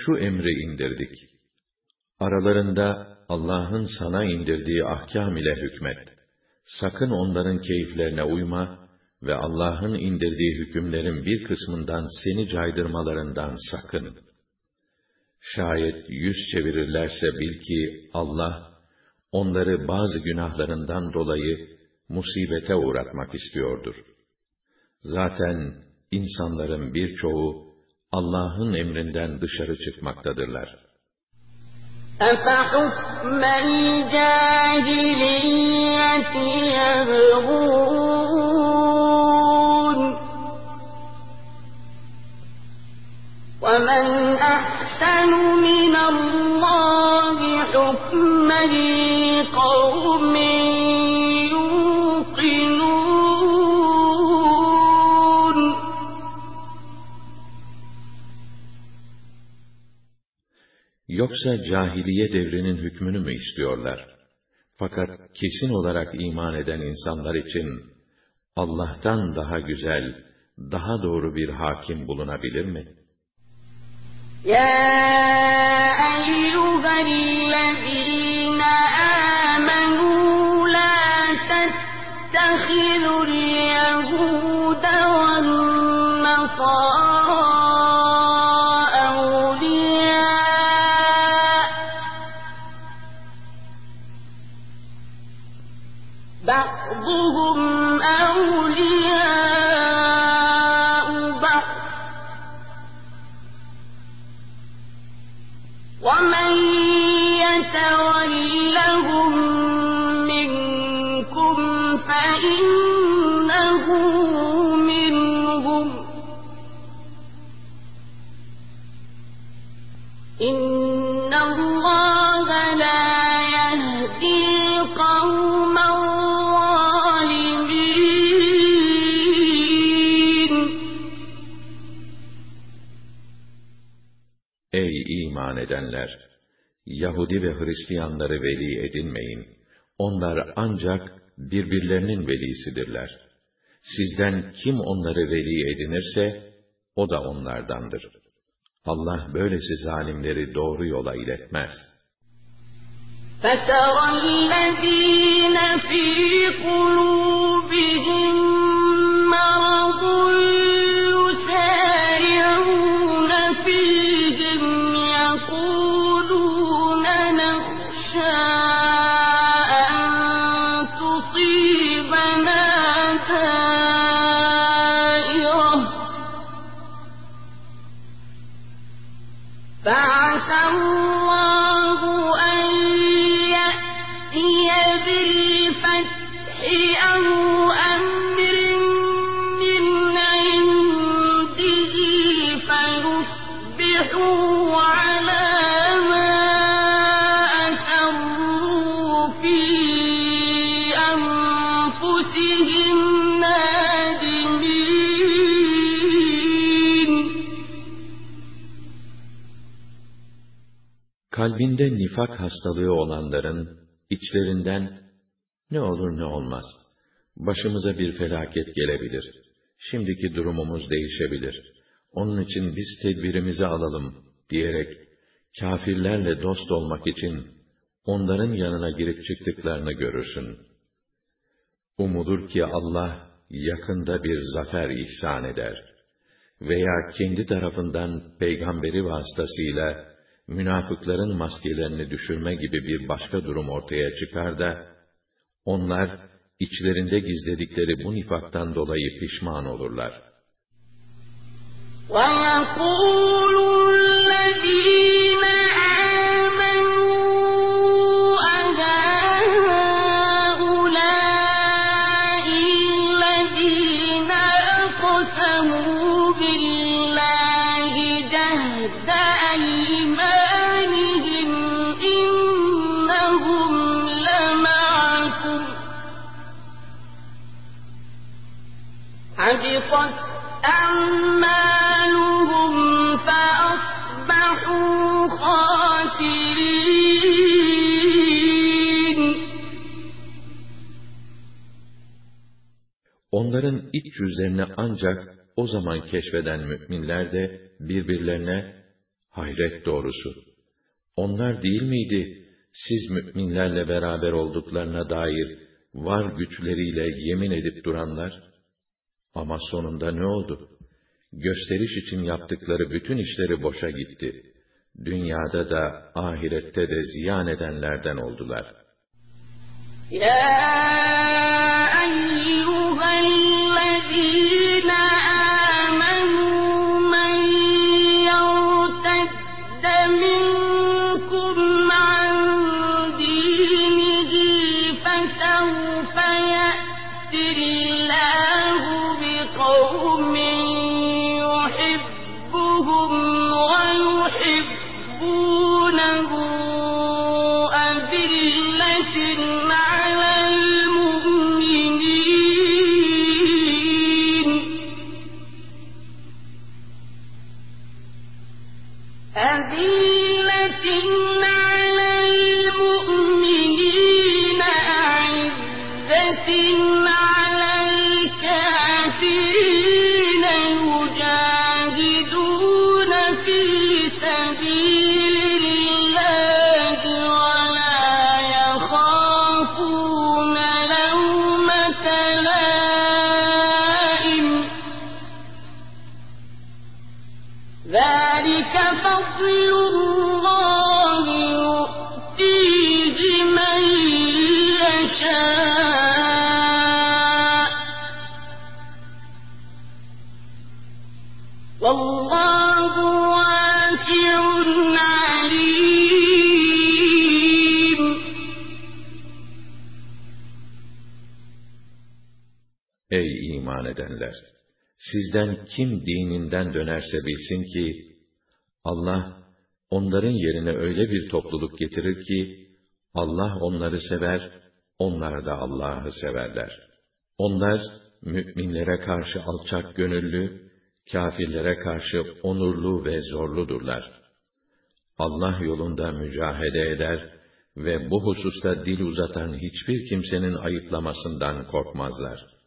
şu emri indirdik. Aralarında Allah'ın sana indirdiği ahkam ile hükmet. Sakın onların keyiflerine uyma ve Allah'ın indirdiği hükümlerin bir kısmından seni caydırmalarından sakın. Şayet yüz çevirirlerse bil ki Allah, onları bazı günahlarından dolayı musibete uğratmak istiyordur. Zaten insanların birçoğu Allah'ın emrinden dışarı çıkmaktadırlar. أَفَحُكْمَ الْجَاهِلِيَّةِ يَبْغُونَ وَمَنْ أَحْسَنُ مِنَ اللَّهِ حُكْمًا لِقَوْمٍ Yoksa cahiliye devrinin hükmünü mü istiyorlar? Fakat kesin olarak iman eden insanlar için Allah'tan daha güzel, daha doğru bir hakim bulunabilir mi? Ya eyyühellezîne âmenû lâ tettehidul yehûde vel nasâra edenler! Yahudi ve Hristiyanları veli edinmeyin. Onlar ancak birbirlerinin velisidirler. Sizden kim onları veli edinirse, o da onlardandır. Allah böylesi zalimleri doğru yola iletmez. فَتَرَى الَّذِينَ فِي قُلُوبِهِم Kalbinde nifak hastalığı olanların içlerinden ne olur ne olmaz. Başımıza bir felaket gelebilir. Şimdiki durumumuz değişebilir. Onun için biz tedbirimizi alalım diyerek kâfirlerle dost olmak için onların yanına girip çıktıklarını görürsün. Umudur ki Allah yakında bir zafer ihsan eder veya kendi tarafından peygamberi vasıtasıyla münafıkların maskelerini düşürme gibi bir başka durum ortaya çıkar da, onlar içlerinde gizledikleri bu nifaktan dolayı pişman olurlar. وَيَقُولُ الَّذِينَ Onların iç yüzlerini ancak o zaman keşfeden müminler de birbirlerine hayret doğrusu. Onlar değil miydi siz müminlerle beraber olduklarına dair var güçleriyle yemin edip duranlar? Ama sonunda ne oldu? Gösteriş için yaptıkları bütün işleri boşa gitti. Dünyada da ahirette de ziyan edenlerden oldular. Ya edenler! Sizden kim dininden dönerse bilsin ki, Allah, onların yerine öyle bir topluluk getirir ki, Allah onları sever, onlar da Allah'ı severler. Onlar, müminlere karşı alçak gönüllü, kafirlere karşı onurlu ve zorludurlar. Allah yolunda mücahede eder ve bu hususta dil uzatan hiçbir kimsenin ayıplamasından korkmazlar.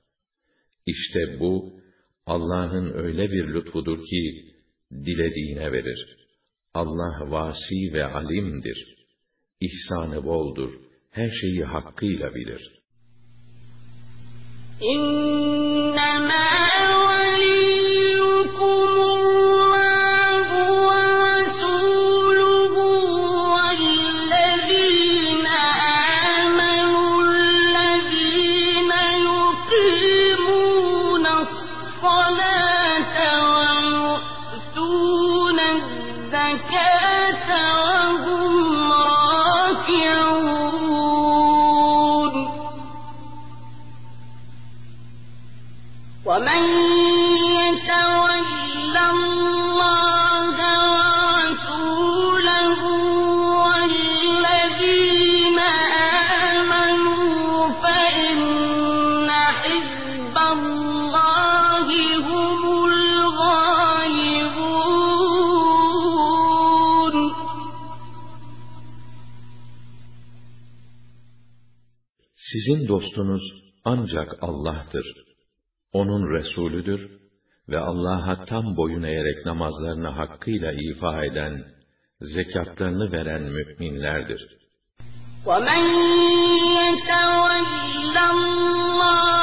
İşte bu, Allah'ın öyle bir lütfudur ki, dilediğine verir. Allah vasi ve alimdir. İhsanı boldur. Her şeyi hakkıyla bilir. İnnemâ Sizin dostunuz ancak Allah'tır. Onun Resulüdür ve Allah'a tam boyun eğerek namazlarını hakkıyla ifa eden, zekatlarını veren müminlerdir. وَمَنْ يَتَوَلَّ اللّٰهَ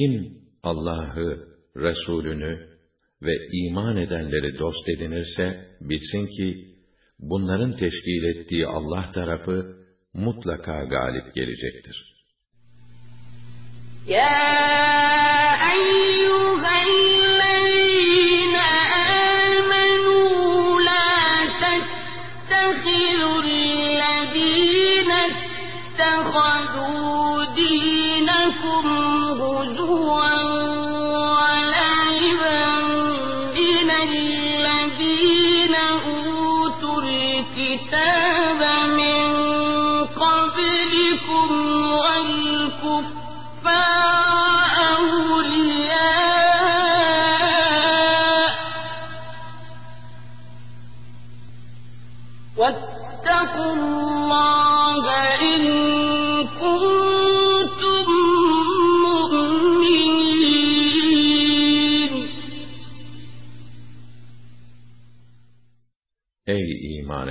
Kim Allah'ı, Resulünü ve iman edenleri dost edinirse, bilsin ki, bunların teşkil ettiği Allah tarafı mutlaka galip gelecektir. Ya eyyuhel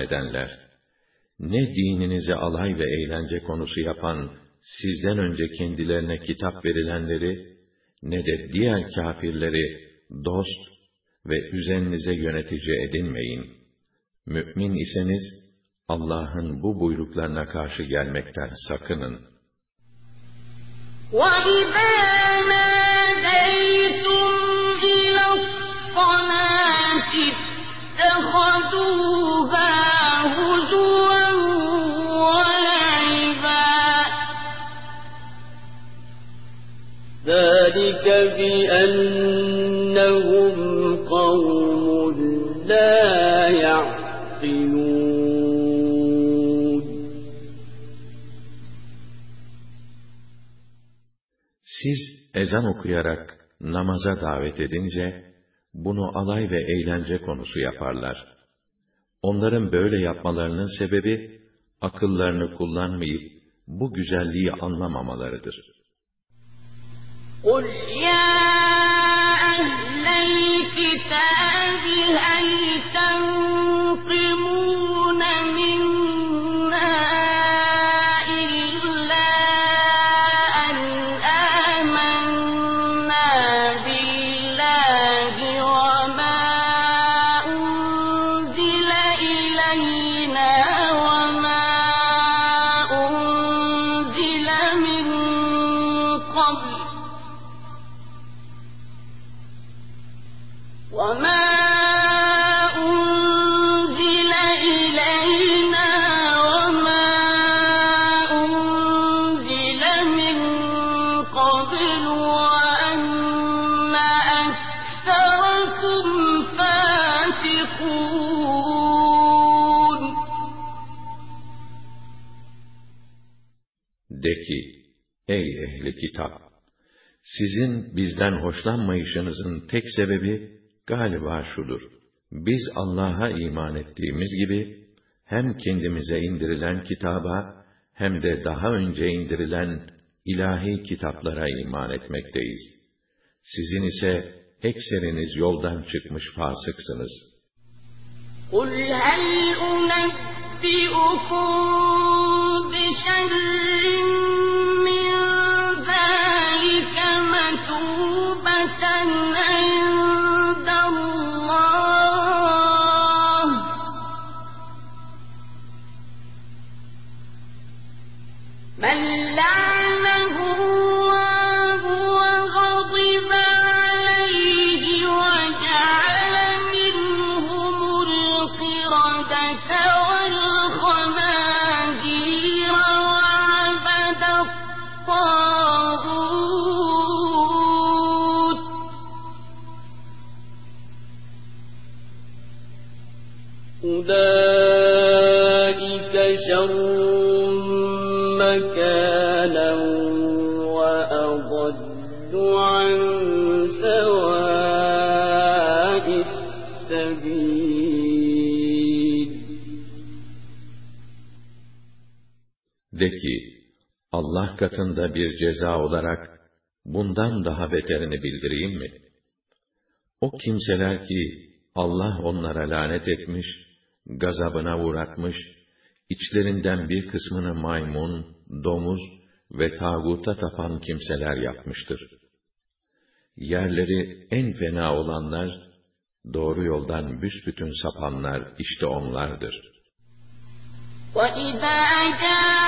edenler, ne dininize alay ve eğlence konusu yapan, sizden önce kendilerine kitap verilenleri, ne de diğer kafirleri dost ve üzerinize yönetici edinmeyin. Mü'min iseniz, Allah'ın bu buyruklarına karşı gelmekten sakının. وَإِذَا بأنهم قوم لا يعقلون Siz ezan okuyarak namaza davet edince, bunu alay ve eğlence konusu yaparlar. Onların böyle yapmalarının sebebi, akıllarını kullanmayıp, bu güzelliği anlamamalarıdır. قل يا أهل الكتاب هل kitap! Sizin bizden hoşlanmayışınızın tek sebebi, Galiba şudur. Biz Allah'a iman ettiğimiz gibi, hem kendimize indirilen kitaba, hem de daha önce indirilen ilahi kitaplara iman etmekteyiz. Sizin ise ekseriniz yoldan çıkmış fasıksınız. قُلْ هَلْ أُنَبِّئُكُمْ بِشَرٍّ katında bir ceza olarak bundan daha beterini bildireyim mi? O kimseler ki Allah onlara lanet etmiş, gazabına uğratmış, içlerinden bir kısmını maymun, domuz ve tağuta tapan kimseler yapmıştır. Yerleri en fena olanlar, doğru yoldan büsbütün sapanlar işte onlardır. وَإِذَا جَاءُوكُمْ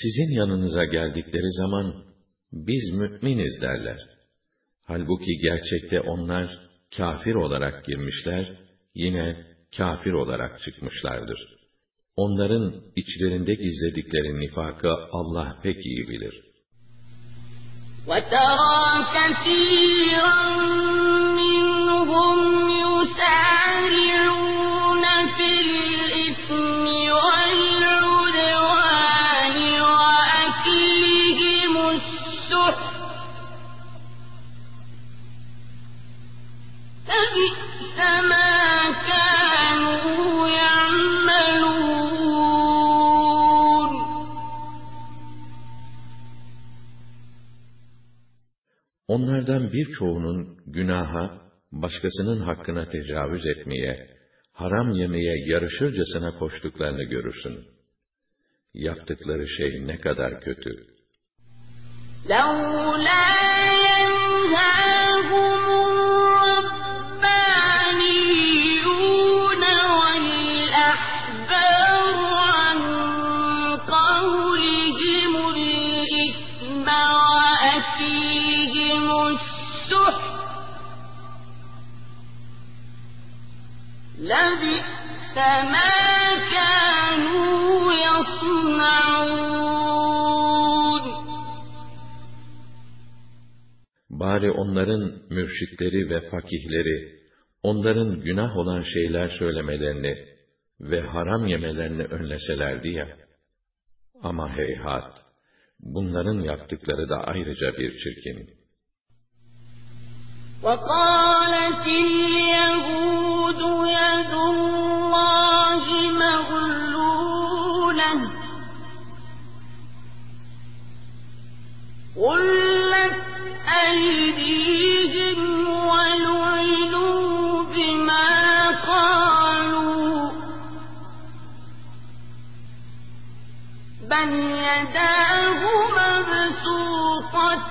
sizin yanınıza geldikleri zaman, biz müminiz derler. Halbuki gerçekte onlar, kafir olarak girmişler, yine kafir olarak çıkmışlardır. Onların içlerinde gizledikleri nifakı Allah pek iyi bilir. وَتَرَى كَثِيرًا مِّنْهُمْ يُسَارِعُونَ فِي الْإِثْمِ وَالْعُدْوَانِ Onlardan birçoğunun günaha, başkasının hakkına tecavüz etmeye, haram yemeye yarışırcasına koştuklarını görürsün. Yaptıkları şey ne kadar kötü. لولا ينهاهم لبئس ما كانوا يصنعون Bari onların mürşitleri ve fakihleri, onların günah olan şeyler söylemelerini ve haram yemelerini önleselerdi ya. Ama heyhat, bunların yaptıkları da ayrıca bir çirkin. وقالت اليهود يد الله مغلولة. غلت أيديهم ولعنوا بما قالوا. بل يداه مبسوطتان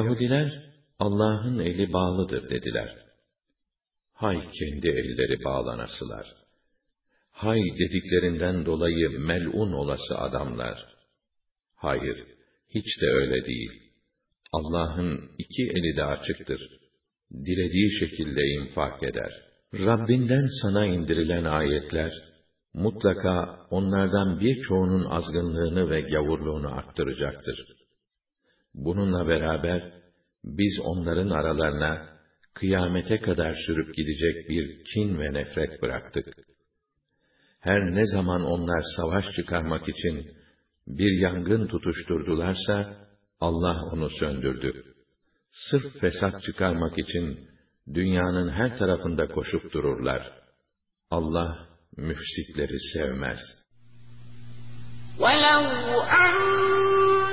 Yahudiler, Allah'ın eli bağlıdır dediler. Hay kendi elleri bağlanasılar. Hay dediklerinden dolayı melun olası adamlar. Hayır, hiç de öyle değil. Allah'ın iki eli de açıktır. Dilediği şekilde infak eder. Rabbinden sana indirilen ayetler, mutlaka onlardan birçoğunun azgınlığını ve gavurluğunu arttıracaktır. Bununla beraber, biz onların aralarına, kıyamete kadar sürüp gidecek bir kin ve nefret bıraktık. Her ne zaman onlar savaş çıkarmak için bir yangın tutuşturdularsa, Allah onu söndürdü. Sırf fesat çıkarmak için dünyanın her tarafında koşup dururlar. Allah müfsitleri sevmez. ولو أن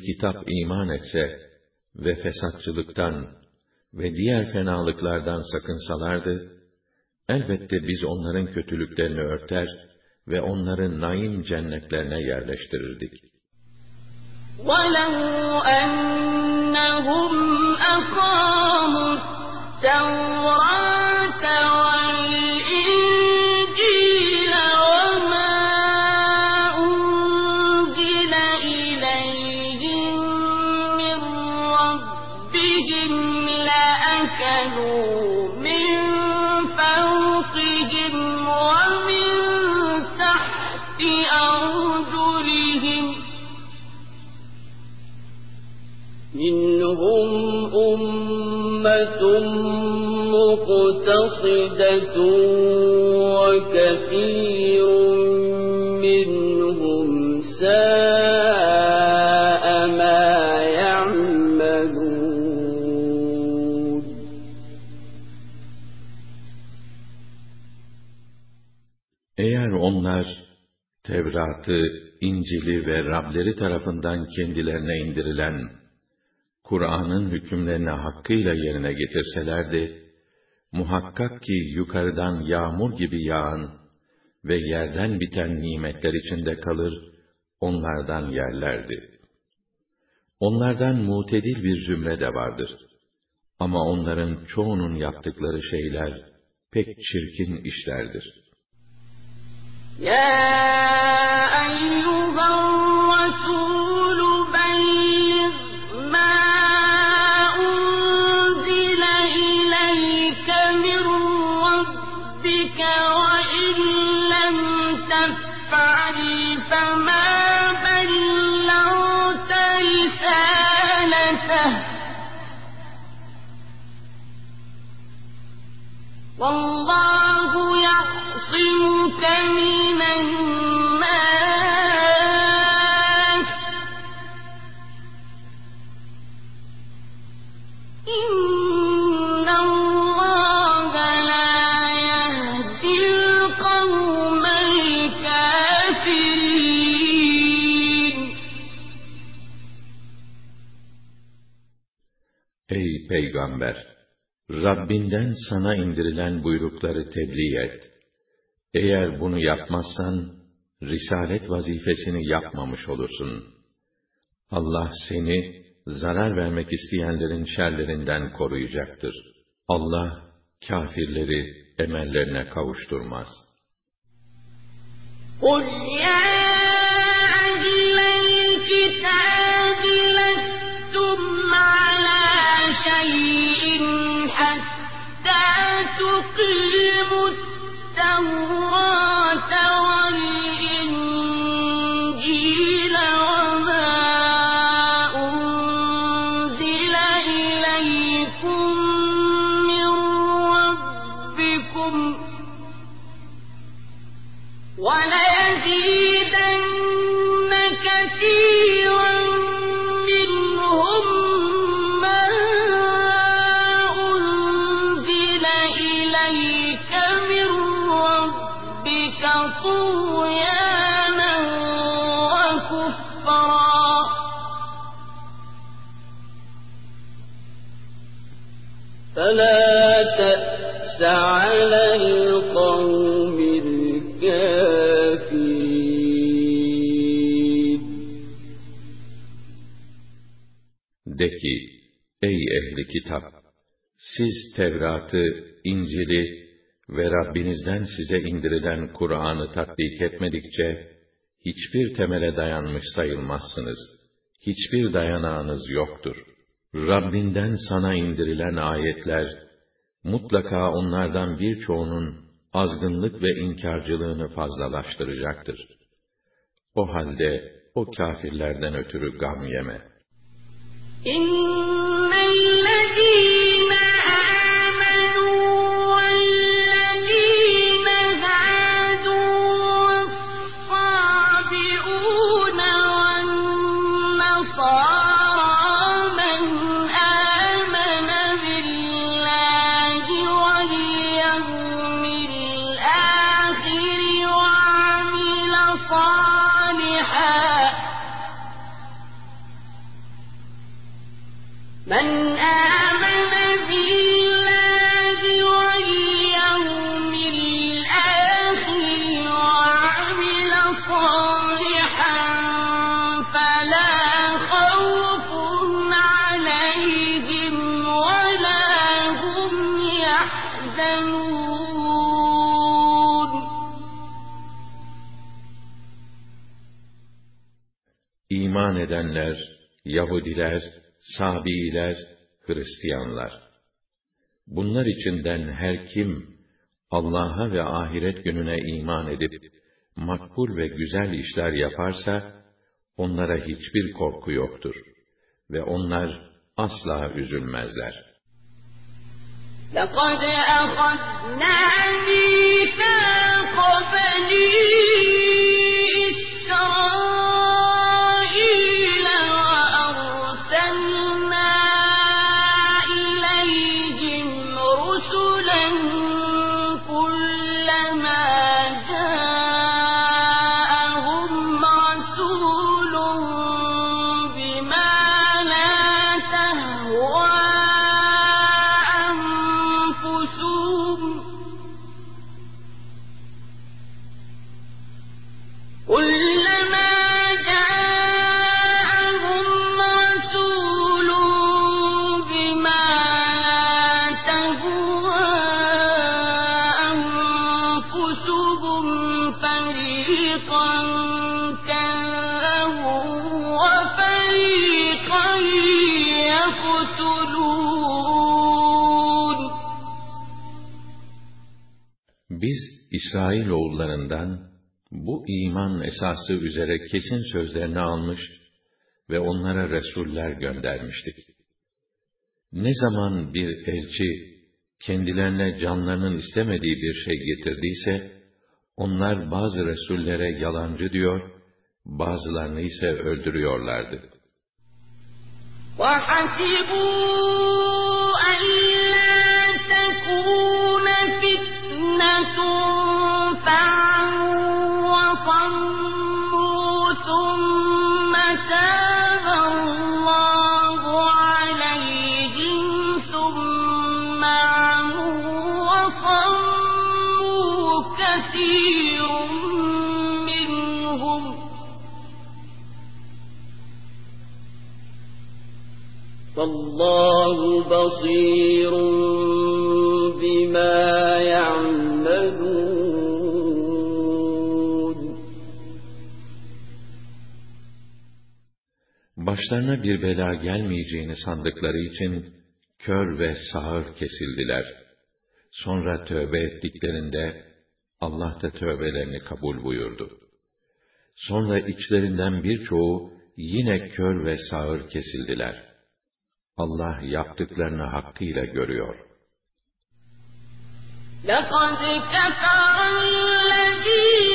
ehli kitap iman etse ve fesatçılıktan ve diğer fenalıklardan sakınsalardı, elbette biz onların kötülüklerini örter ve onları naim cennetlerine yerleştirirdik. وَلَوْ أَنَّهُمْ أَقَامُوا التَّوْرَاةَ أمة مقتصدة وكثير منهم ساء ما يعملون Eğer onlar Tevrat'ı, İncil'i ve Rableri tarafından kendilerine indirilen Kur'an'ın hükümlerini hakkıyla yerine getirselerdi, muhakkak ki yukarıdan yağmur gibi yağan ve yerden biten nimetler içinde kalır, onlardan yerlerdi. Onlardan mutedil bir zümre de vardır. Ama onların çoğunun yaptıkları şeyler pek çirkin işlerdir. Ya eyyuhel Resul وَاللَّهُ يَعْصِمُكَ مِنَ النَّاسِ ۗ إِنَّ اللَّهَ لَا يَهْدِي الْقَوْمَ الْكَافِرِينَ Ey Peygamber! Rabbinden sana indirilen buyrukları tebliğ et. Eğer bunu yapmazsan, risalet vazifesini yapmamış olursun. Allah seni, zarar vermek isteyenlerin şerlerinden koruyacaktır. Allah, kâfirleri emellerine kavuşturmaz. قُلْ يَا أَهْلَ الْكِتَابِ لَسْتُمْ عَلَىٰ شَيْءٍ تقيم التوراة وَكُفْرًا ۖ فلا تأس على القوم الكافرين De ki, ey ehli kitap! Siz Tevrat'ı, İncil'i ve Rabbinizden size indirilen Kur'an'ı tatbik etmedikçe, hiçbir temele dayanmış sayılmazsınız. Hiçbir dayanağınız yoktur. Rabbinden sana indirilen ayetler, mutlaka onlardan birçoğunun azgınlık ve inkarcılığını fazlalaştıracaktır. O halde o kâfirlerden ötürü gam yeme. إِنَّ İman edenler, Yahudiler, Sabiiler, Hristiyanlar. Bunlar içinden her kim Allah'a ve ahiret gününe iman edip makbul ve güzel işler yaparsa onlara hiçbir korku yoktur ve onlar asla üzülmezler. لقد أخذنا ميثاق بني İsrail oğullarından bu iman esası üzere kesin sözlerini almış ve onlara resuller göndermiştik. Ne zaman bir elçi kendilerine canlarının istemediği bir şey getirdiyse, onlar bazı resullere yalancı diyor, bazılarını ise öldürüyorlardı. وحسبوا ألا تكون فتنة وصموا ثم تاب الله عليهم ثم وصموا كثير منهم بصير Başlarına bir bela gelmeyeceğini sandıkları için kör ve sağır kesildiler. Sonra tövbe ettiklerinde Allah da tövbelerini kabul buyurdu. Sonra içlerinden birçoğu yine kör ve sağır kesildiler. Allah yaptıklarını hakkıyla görüyor. لقد كفر الذين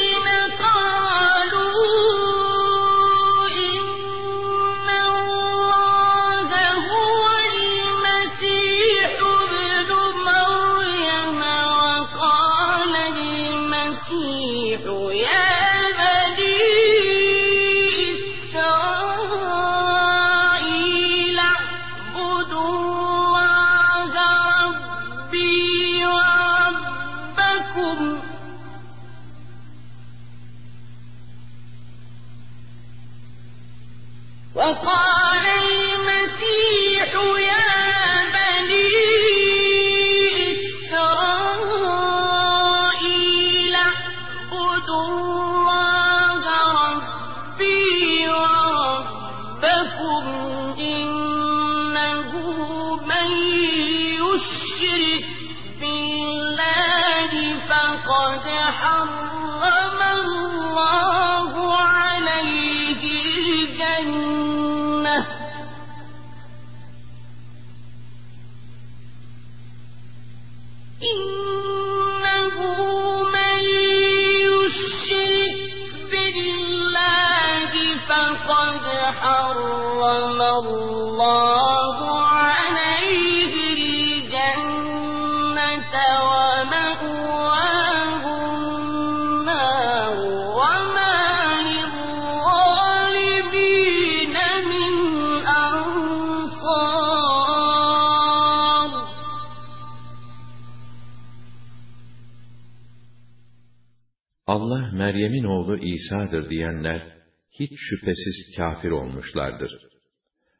oğlu İsa'dır diyenler, hiç şüphesiz kafir olmuşlardır.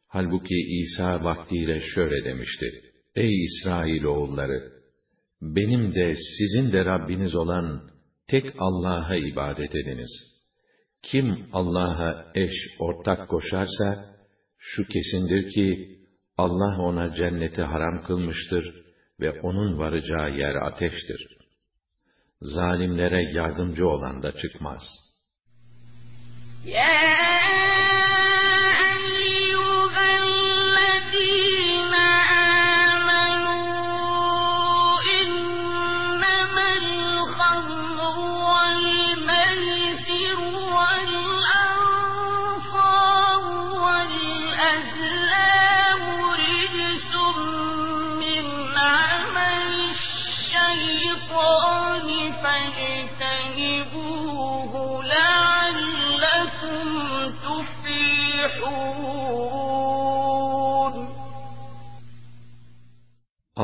Halbuki İsa vaktiyle şöyle demişti. Ey İsrail oğulları! Benim de sizin de Rabbiniz olan tek Allah'a ibadet ediniz. Kim Allah'a eş, ortak koşarsa, şu kesindir ki, Allah ona cenneti haram kılmıştır ve onun varacağı yer ateştir. Zalimlere yardımcı olan da çıkmaz. Yeah!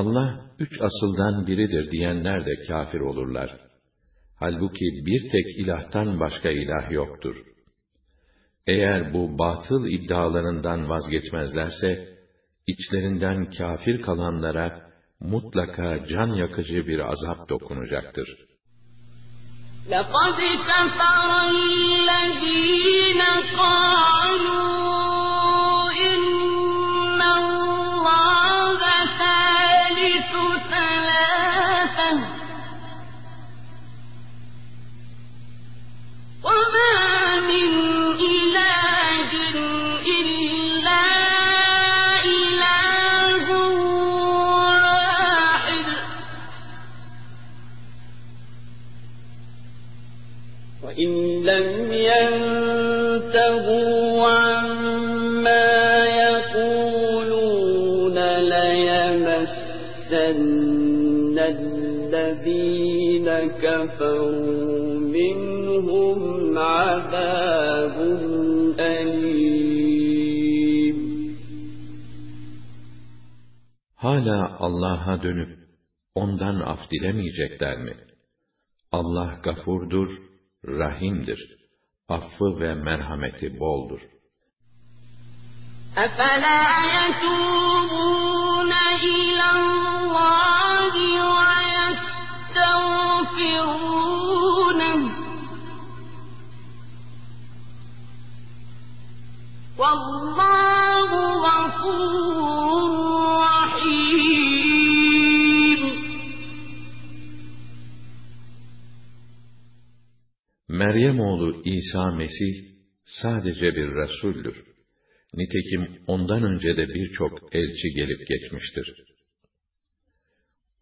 Allah üç asıldan biridir diyenler de kafir olurlar. Halbuki bir tek ilahtan başka ilah yoktur. Eğer bu batıl iddialarından vazgeçmezlerse, içlerinden kafir kalanlara mutlaka can yakıcı bir azap dokunacaktır. لَقَدْ كَفَرَ الَّذ۪ينَ قَالُوا Hala Allah'a dönüp ondan af dilemeyecekler mi? Allah gafurdur, rahimdir. Affı ve merhameti boldur. أَفَلَا يَتُوبُونَ إِلَى اللَّهِ يستغفرونه والله غفور Meryem oğlu İsa Mesih sadece bir resuldür. Nitekim ondan önce de birçok elçi gelip geçmiştir.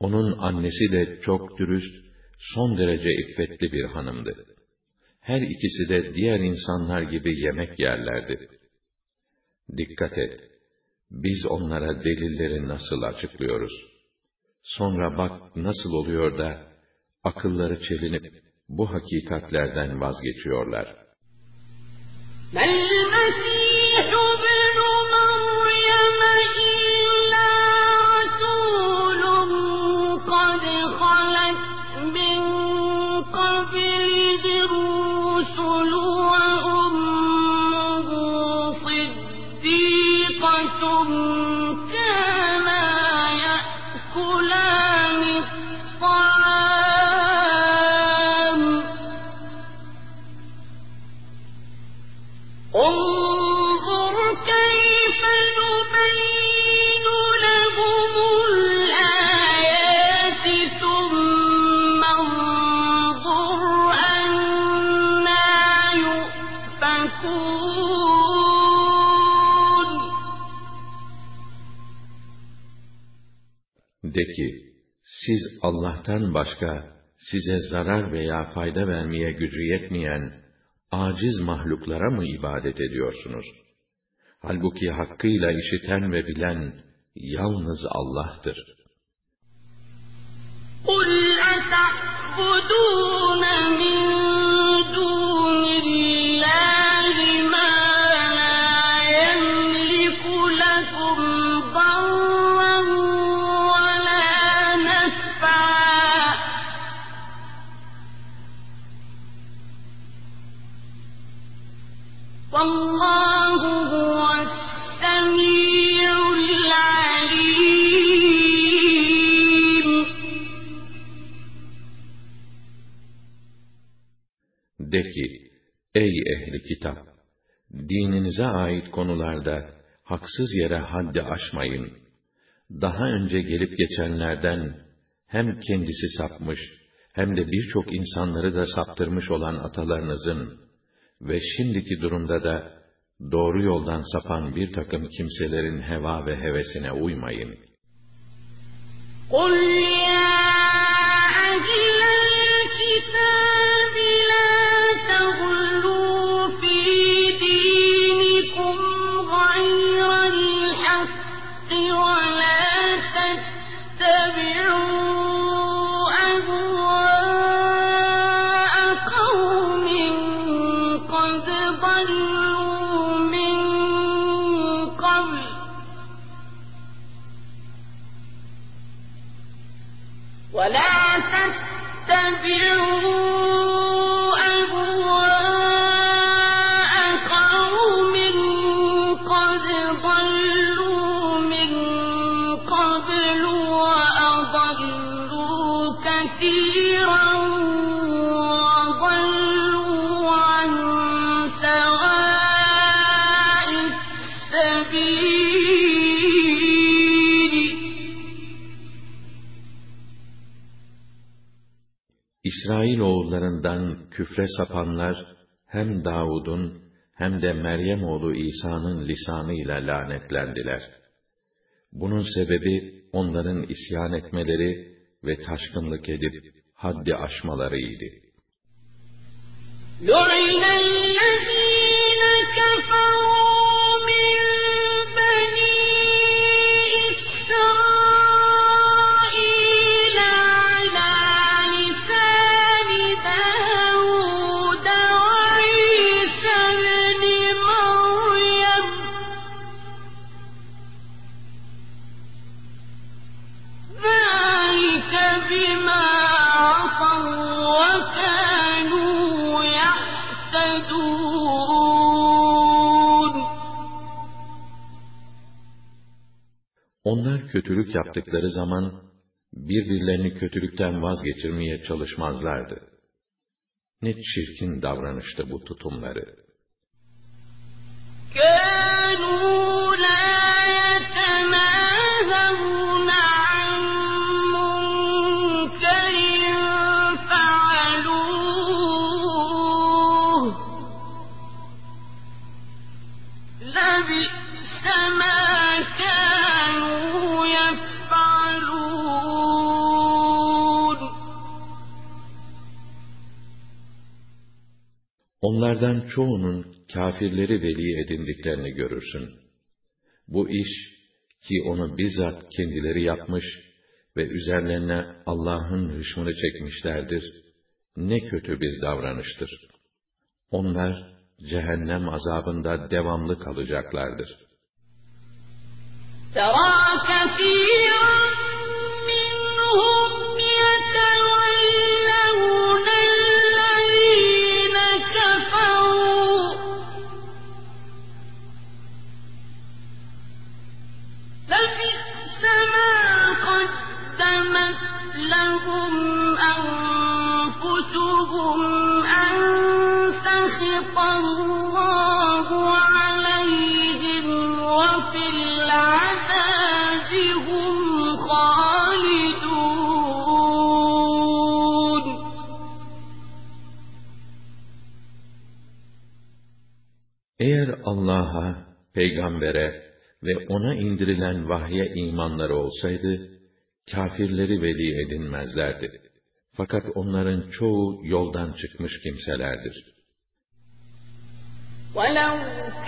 Onun annesi de çok dürüst son derece iffetli bir hanımdı. Her ikisi de diğer insanlar gibi yemek yerlerdi. Dikkat et! Biz onlara delilleri nasıl açıklıyoruz? Sonra bak nasıl oluyor da akılları çelinip bu hakikatlerden vazgeçiyorlar. De ki, siz Allah'tan başka size zarar veya fayda vermeye gücü yetmeyen aciz mahluklara mı ibadet ediyorsunuz? Halbuki hakkıyla işiten ve bilen yalnız Allah'tır. قُلْ أَتَعْبُدُونَ مِن والله De ki, ey ehli kitap! Dininize ait konularda haksız yere haddi aşmayın. Daha önce gelip geçenlerden hem kendisi sapmış, hem de birçok insanları da saptırmış olan atalarınızın ve şimdiki durumda da doğru yoldan sapan bir takım kimselerin heva ve hevesine uymayın. قل يا İsrail oğullarından küfre sapanlar hem Davud'un hem de Meryem oğlu İsa'nın lisanıyla lanetlendiler. Bunun sebebi onların isyan etmeleri ve taşkınlık edip haddi aşmalarıydı. لعن الذين كفروا kötülük yaptıkları zaman birbirlerini kötülükten vazgeçirmeye çalışmazlardı. Ne çirkin davranıştı bu tutumları. كانوا Onlardan çoğunun kâfirleri veli edindiklerini görürsün. Bu iş ki onu bizzat kendileri yapmış ve üzerlerine Allah'ın hışmını çekmişlerdir, ne kötü bir davranıştır. Onlar cehennem azabında devamlı kalacaklardır. ترى كثيرا منهم لهم أنفسهم أن سخط الله عليهم وفي العذاب هم خالدون Eğer Allah'a, peygambere ve ona indirilen vahye imanları olsaydı, kâfirleri veli edinmezlerdi. Fakat onların çoğu yoldan çıkmış kimselerdir. ولو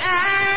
كانوا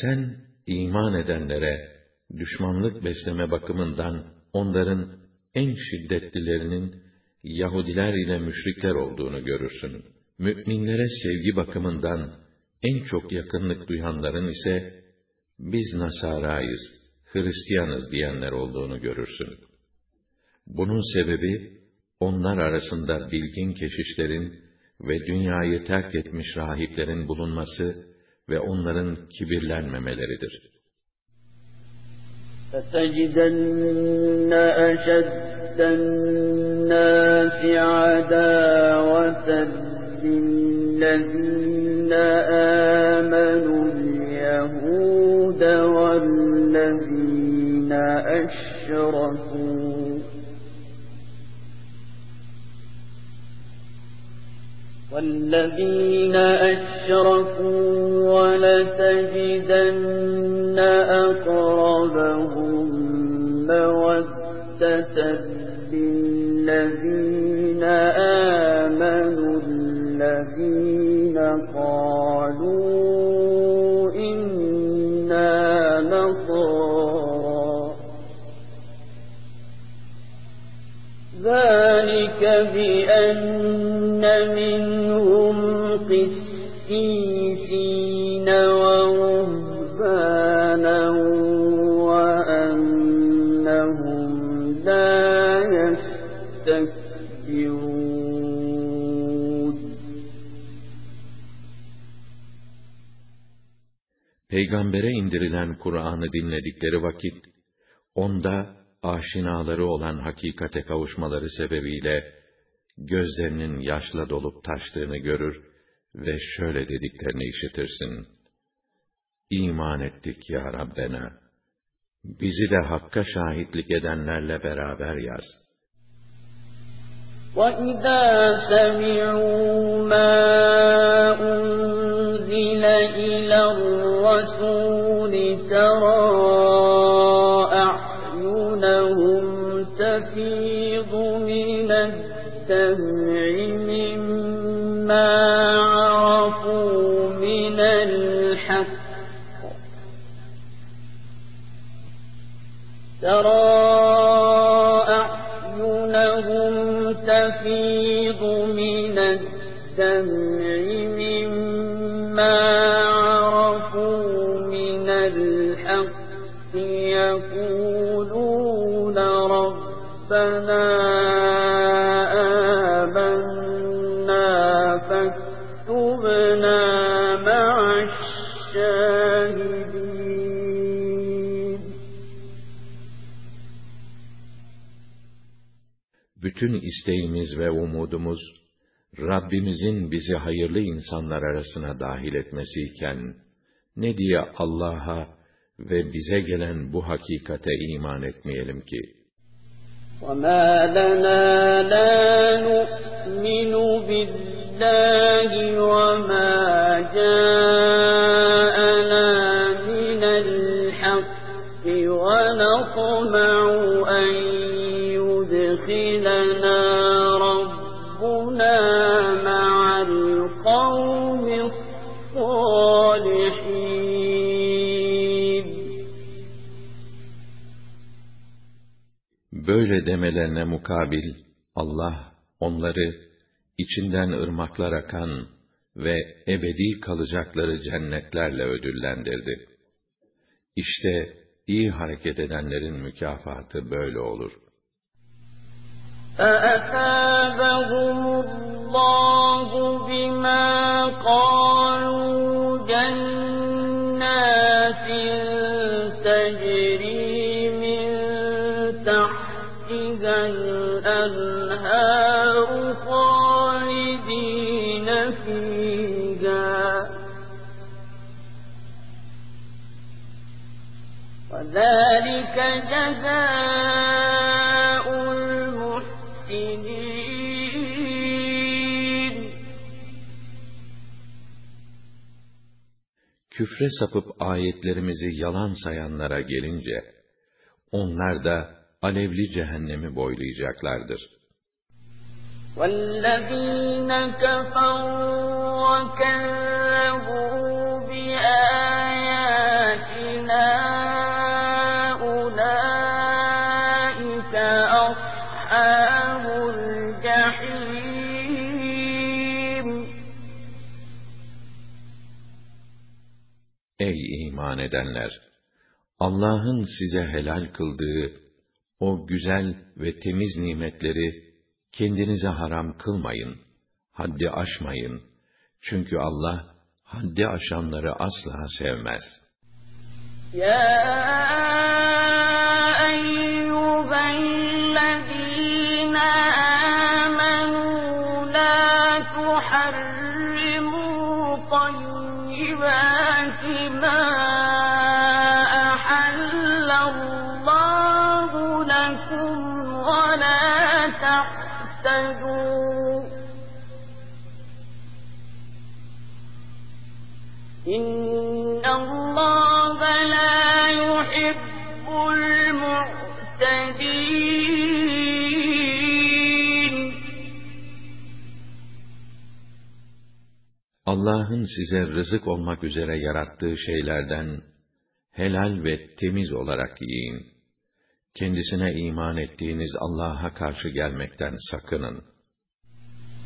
Sen iman edenlere düşmanlık besleme bakımından onların en şiddetlilerinin Yahudiler ile müşrikler olduğunu görürsün. Müminlere sevgi bakımından en çok yakınlık duyanların ise biz Nasarayız, Hristiyanız diyenler olduğunu görürsün. Bunun sebebi onlar arasında bilgin keşişlerin ve dünyayı terk etmiş rahiplerin bulunması ve onların kibirlenmemeleridir. فَتَجِدَنَّ أَشَدَّ النَّاسِ عَدَاوَةً لِلَّذِينَ آمَنُوا الْيَهُودَ وَالَّذِينَ أَشْرَكُوا والذين أشركوا ولتجدن أقربهم مودة للذين آمنوا ذلك بأن منهم قسيسين ورهبانا وأنهم لا يستكبرون Peygambere indirilen Kur'an'ı dinledikleri vakit, onda aşinaları olan hakikate kavuşmaları sebebiyle, gözlerinin yaşla dolup taştığını görür ve şöyle dediklerini işitirsin. İman ettik ya Rabbena. Bizi de hakka şahitlik edenlerle beraber yaz. وَإِذَا سَمِعُوا مَا أُنزِلَ إِلَى الرَّسُولِ تَرَى Bütün isteğimiz ve umudumuz, Rabbimizin bizi hayırlı insanlar arasına dahil etmesiyken, ne diye Allah'a ve bize gelen bu hakikate iman etmeyelim ki? وما لنا لا نؤمن بالله وما جاءنا من الحق ونطمع أن Böyle demelerine mukabil, Allah onları içinden ırmaklar akan ve ebedi kalacakları cennetlerle ödüllendirdi. İşte iyi hareket edenlerin mükafatı böyle olur. فأثابهم الله بما قالوا جنات وذلك جزاء المحسنين Küfre sapıp ayetlerimizi yalan sayanlara gelince, onlar da alevli cehennemi boylayacaklardır. والذين كفروا وكذبوا edenler! Allah'ın size helal kıldığı o güzel ve temiz nimetleri kendinize haram kılmayın, haddi aşmayın. Çünkü Allah haddi aşanları asla sevmez. Ya Allah'ın size rızık olmak üzere yarattığı şeylerden helal ve temiz olarak yiyin. Kendisine iman ettiğiniz Allah'a karşı gelmekten sakının.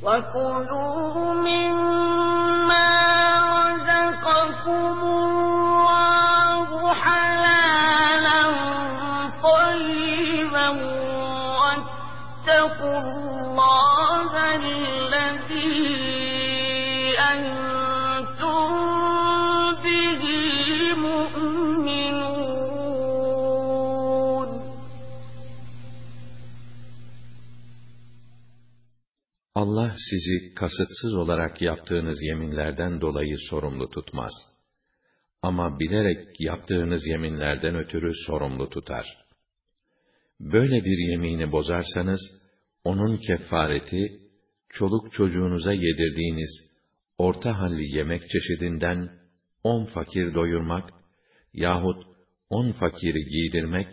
وَكُلُوا مِمَّا رَزَقَكُمُ sizi kasıtsız olarak yaptığınız yeminlerden dolayı sorumlu tutmaz. Ama bilerek yaptığınız yeminlerden ötürü sorumlu tutar. Böyle bir yemini bozarsanız, onun kefareti, çoluk çocuğunuza yedirdiğiniz orta halli yemek çeşidinden on fakir doyurmak yahut on fakiri giydirmek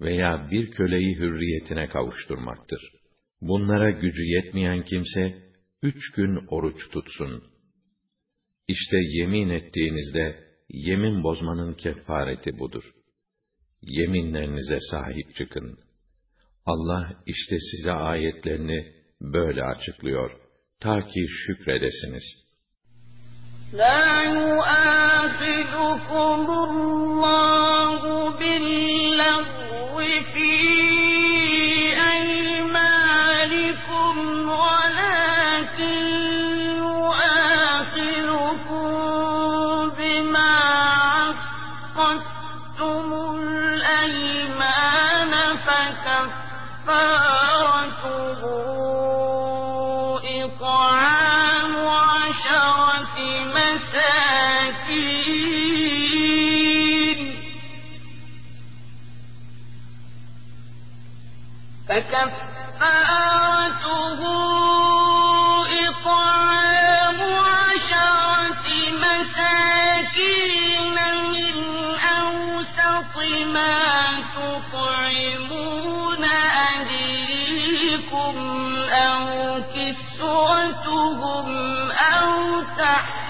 veya bir köleyi hürriyetine kavuşturmaktır. Bunlara gücü yetmeyen kimse, üç gün oruç tutsun. İşte yemin ettiğinizde, yemin bozmanın kefareti budur. Yeminlerinize sahip çıkın. Allah işte size ayetlerini böyle açıklıyor. Ta ki şükredesiniz. La yu'ahidukumullahu billahvi fî فكفارته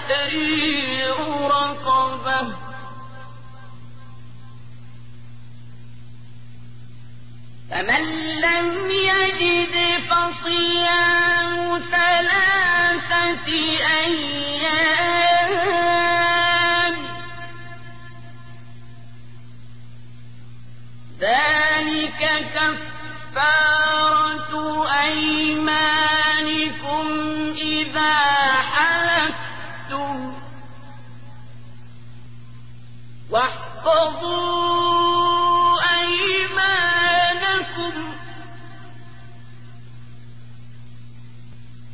تحرير رقبة. فمن لم يجد فصيام ثلاثة أيام ذلك كفارة أيمانكم إذا حلفتم واحفظوا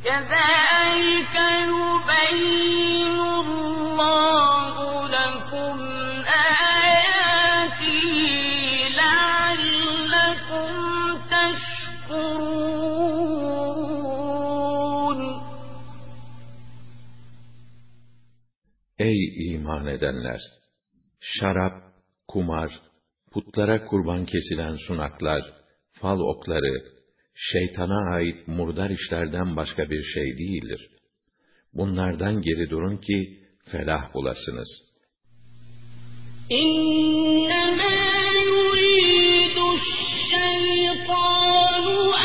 كذلك يبين الله iman edenler! Şarap, kumar, putlara kurban kesilen sunaklar, fal okları, şeytana ait murdar işlerden başka bir şey değildir. Bunlardan geri durun ki felah bulasınız. İnnemâ yuridu şeytanu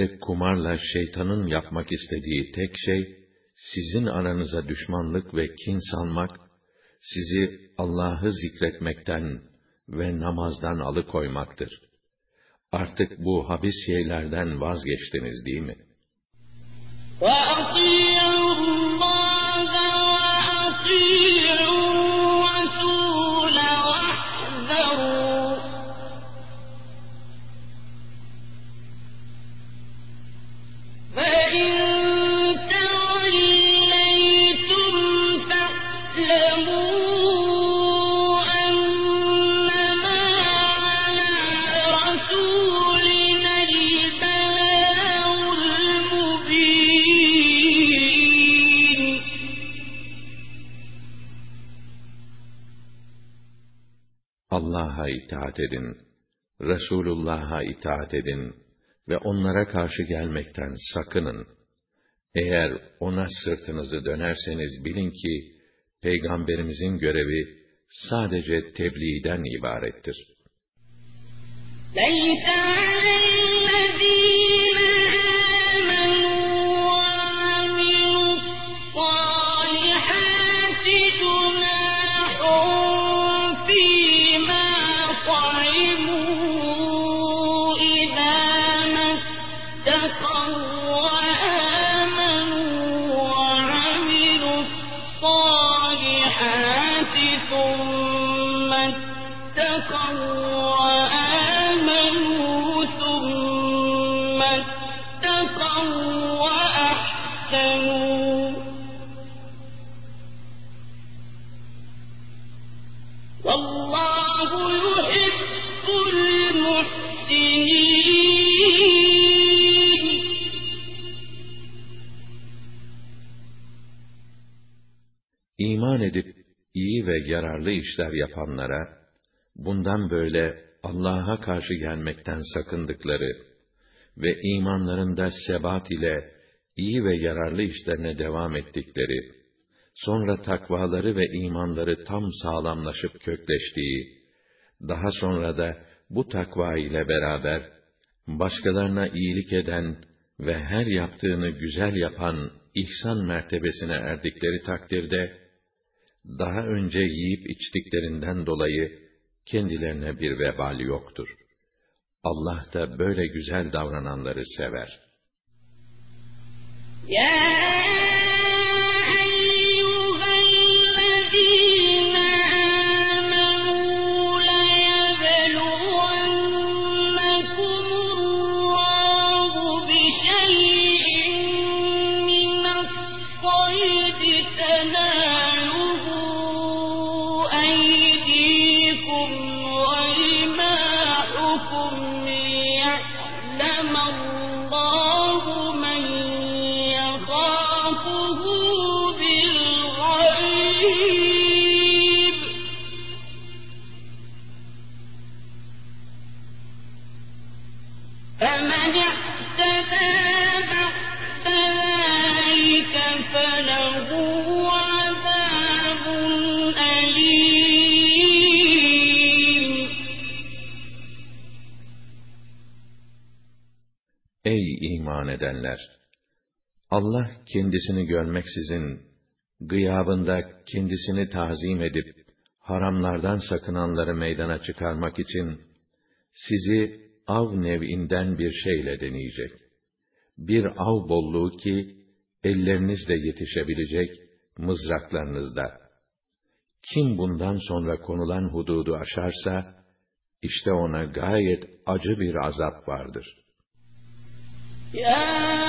ve kumarla şeytanın yapmak istediği tek şey, sizin aranıza düşmanlık ve kin salmak, sizi Allah'ı zikretmekten ve namazdan alıkoymaktır. Artık bu habis şeylerden vazgeçtiniz değil mi? وأطيعوا الله وأطيعوا Allah'a itaat edin, Resulullah'a itaat edin ve onlara karşı gelmekten sakının. Eğer ona sırtınızı dönerseniz bilin ki, Peygamberimizin görevi sadece tebliğden ibarettir. ليس على الذين ve yararlı işler yapanlara, bundan böyle Allah'a karşı gelmekten sakındıkları ve imanlarında sebat ile iyi ve yararlı işlerine devam ettikleri, sonra takvaları ve imanları tam sağlamlaşıp kökleştiği, daha sonra da bu takva ile beraber başkalarına iyilik eden ve her yaptığını güzel yapan ihsan mertebesine erdikleri takdirde daha önce yiyip içtiklerinden dolayı kendilerine bir vebal yoktur. Allah da böyle güzel davrananları sever. يا edenler! Allah kendisini görmeksizin, gıyabında kendisini tazim edip, haramlardan sakınanları meydana çıkarmak için, sizi av nev'inden bir şeyle deneyecek. Bir av bolluğu ki, ellerinizle yetişebilecek, mızraklarınızda. Kim bundan sonra konulan hududu aşarsa, işte ona gayet acı bir azap vardır.'' يا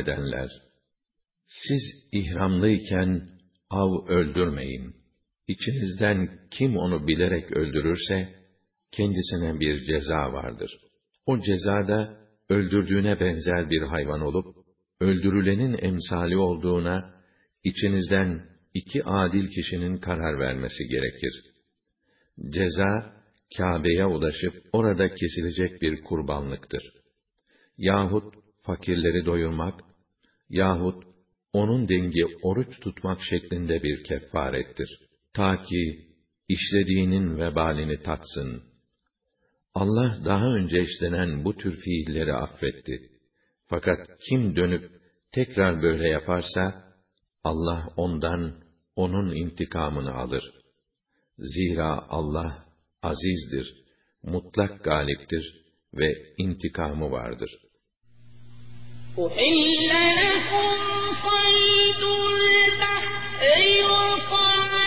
edenler! Siz ihramlıyken av öldürmeyin. İçinizden kim onu bilerek öldürürse, kendisine bir ceza vardır. O cezada, öldürdüğüne benzer bir hayvan olup, öldürülenin emsali olduğuna, içinizden iki adil kişinin karar vermesi gerekir. Ceza, Kâbe'ye ulaşıp orada kesilecek bir kurbanlıktır. Yahut fakirleri doyurmak, yahut onun dengi oruç tutmak şeklinde bir kefarettir. Ta ki işlediğinin vebalini tatsın. Allah daha önce işlenen bu tür fiilleri affetti. Fakat kim dönüp tekrar böyle yaparsa, Allah ondan onun intikamını alır. Zira Allah azizdir, mutlak galiptir ve intikamı vardır. أحل لكم صيد البحر وطعامه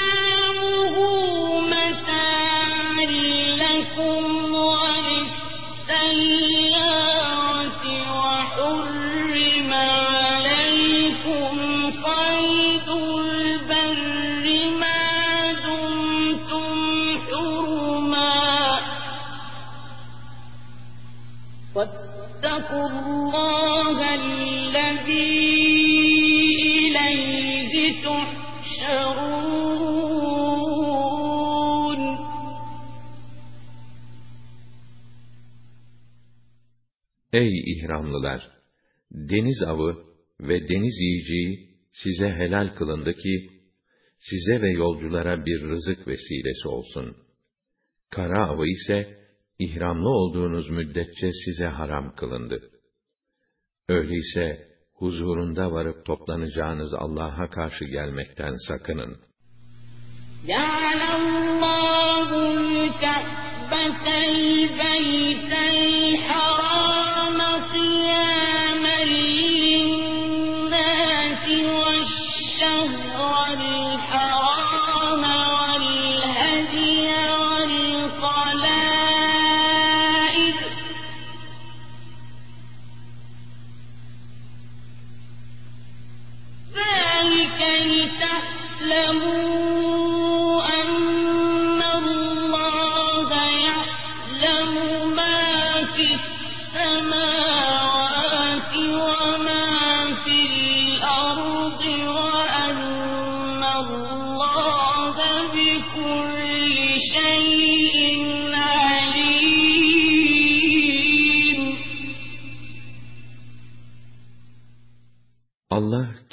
واتقوا الله الذي إليه تحشرون Ey ihramlılar! Deniz avı ve deniz yiyeceği size helal kılındı ki, size ve yolculara bir rızık vesilesi olsun. Kara avı ise, ihramlı olduğunuz müddetçe size haram kılındı. Öyleyse, huzurunda varıp toplanacağınız Allah'a karşı gelmekten sakının. جعل الله الكعبة البيت الحرام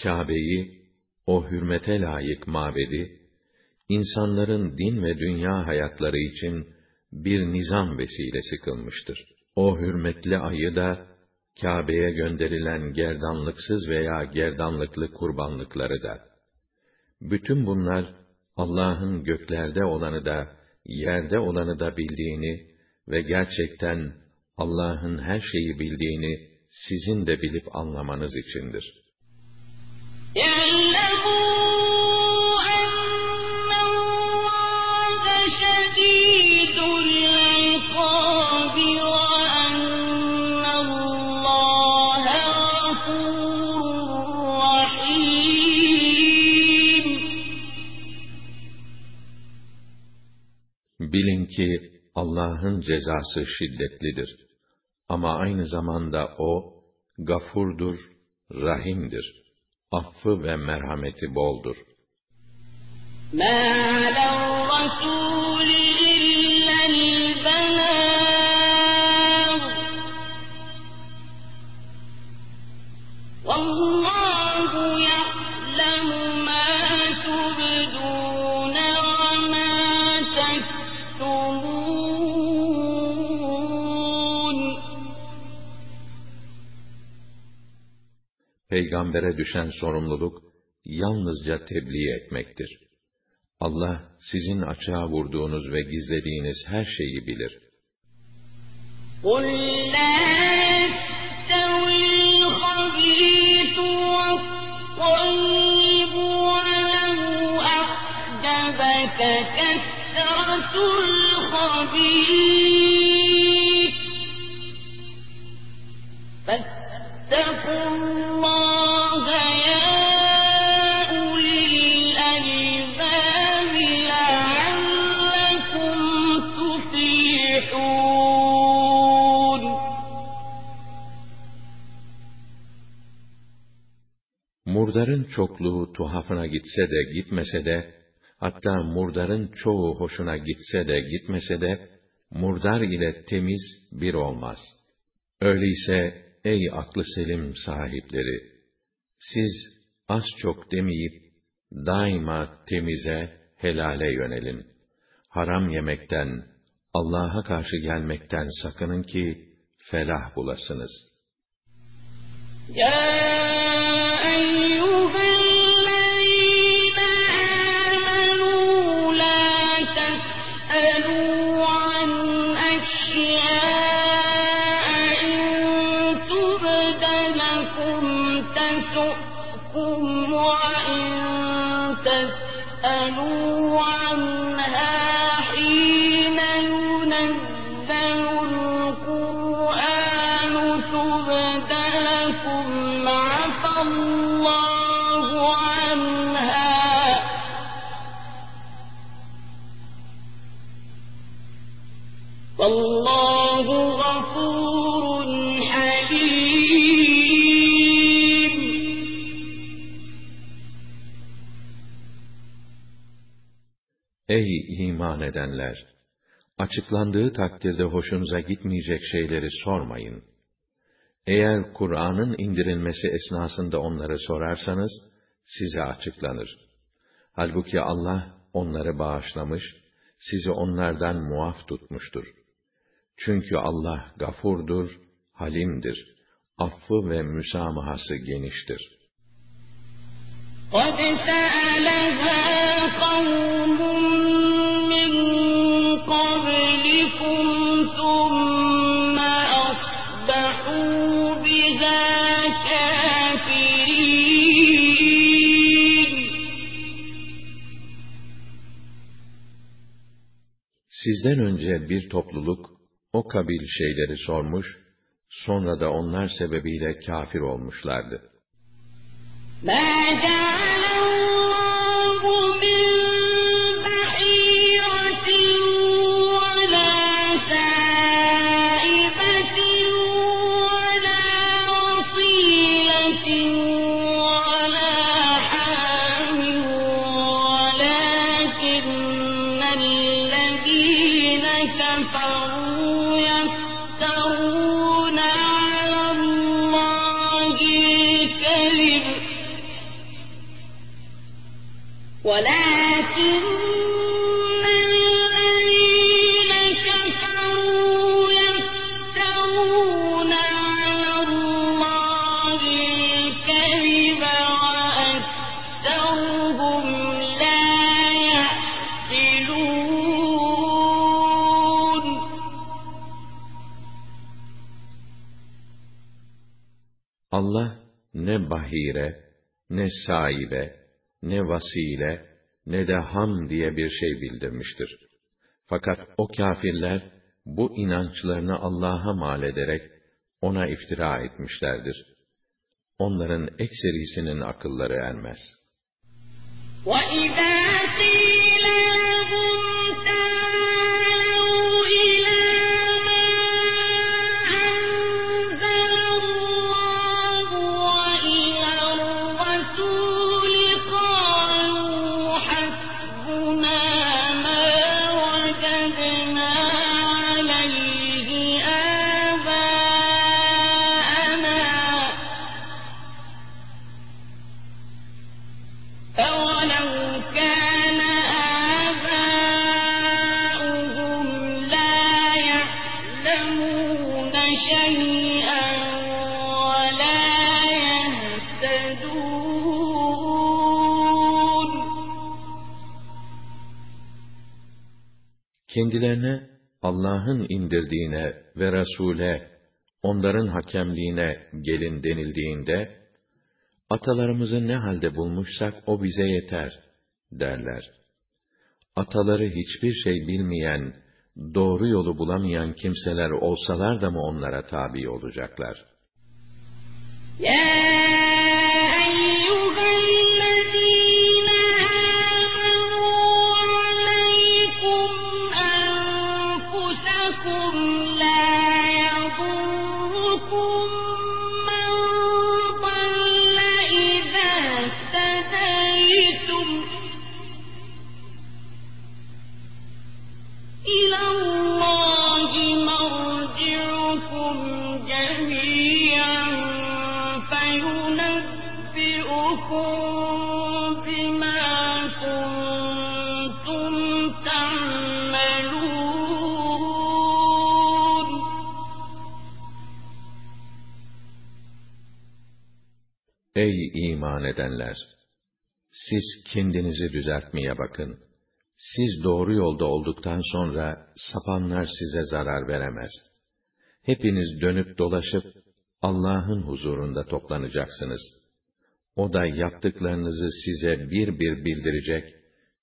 Kâbe'yi, o hürmete layık mabedi, insanların din ve dünya hayatları için bir nizam vesilesi kılmıştır. O hürmetli ayı da, Kabe'ye gönderilen gerdanlıksız veya gerdanlıklı kurbanlıkları da. Bütün bunlar Allah'ın göklerde olanı da, yerde olanı da bildiğini ve gerçekten Allah'ın her şeyi bildiğini sizin de bilip anlamanız içindir. Bilin ki Allah'ın cezası şiddetlidir. Ama aynı zamanda O, gafurdur, rahimdir Affı ve merhameti boldur. مَا عَلَى الرَّسُولِ Peygambere düşen sorumluluk yalnızca tebliğ etmektir. Allah sizin açığa vurduğunuz ve gizlediğiniz her şeyi bilir. قُلْ لَا يَسْتَوِي الْخَبِيثُ وَالطَّيِّبُ وَلَوْ أَعْجَبَكَ كَثْرَةُ الْخَبِيثِ فَاتَّقُوا Murdarın çokluğu tuhafına gitse de gitmese de, hatta murdarın çoğu hoşuna gitse de gitmese de, murdar ile temiz bir olmaz. Öyleyse ey aklı selim sahipleri, siz az çok demeyip, daima temize, helale yönelin. Haram yemekten, Allah'a karşı gelmekten sakının ki, felah bulasınız. Ya iman edenler! Açıklandığı takdirde hoşunuza gitmeyecek şeyleri sormayın. Eğer Kur'an'ın indirilmesi esnasında onları sorarsanız, size açıklanır. Halbuki Allah onları bağışlamış, sizi onlardan muaf tutmuştur. Çünkü Allah gafurdur, halimdir. Affı ve müsamahası geniştir. قَدْ سَأَلَهَا قَوْمٌ مِّن قَبْلِكُمْ ثُمَّ أَصْبَحُوا بِهَا كَافِرِينَ Sizden önce bir topluluk o kabil şeyleri sormuş, sonra da onlar sebebiyle kafir olmuşlardı. مَا ne bahire, ne sahibe, ne vasile, ne de ham diye bir şey bildirmiştir. Fakat o kâfirler, bu inançlarını Allah'a mal ederek, ona iftira etmişlerdir. Onların ekserisinin akılları ermez. وَإِذَا Kendilerine Allah'ın indirdiğine ve Resul'e, onların hakemliğine gelin denildiğinde, atalarımızı ne halde bulmuşsak o bize yeter, derler. Ataları hiçbir şey bilmeyen, doğru yolu bulamayan kimseler olsalar da mı onlara tabi olacaklar? يَا Ey iman edenler! Siz kendinizi düzeltmeye bakın. Siz doğru yolda olduktan sonra sapanlar size zarar veremez. Hepiniz dönüp dolaşıp Allah'ın huzurunda toplanacaksınız. O da yaptıklarınızı size bir bir bildirecek,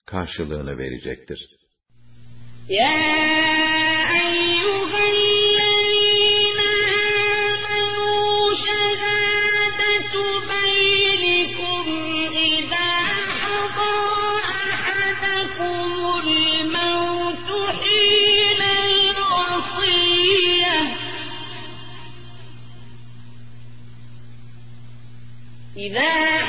karşılığını verecektir. يَا إِذَا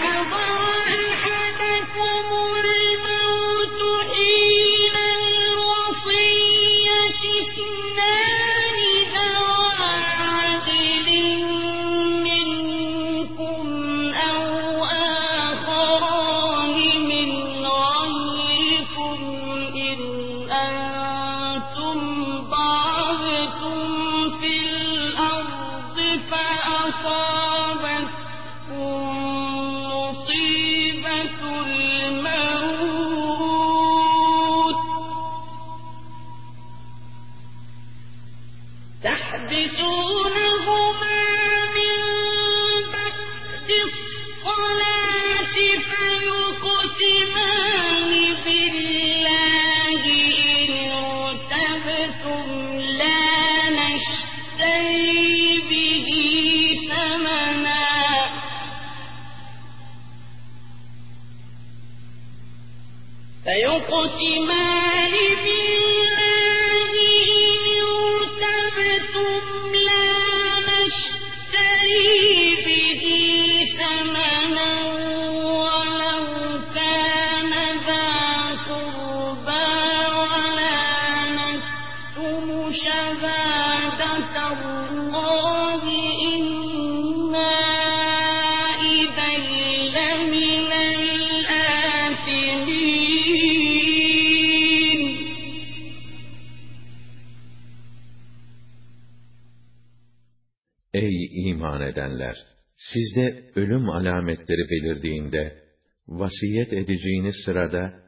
edenler! Sizde ölüm alametleri belirdiğinde, vasiyet edeceğiniz sırada,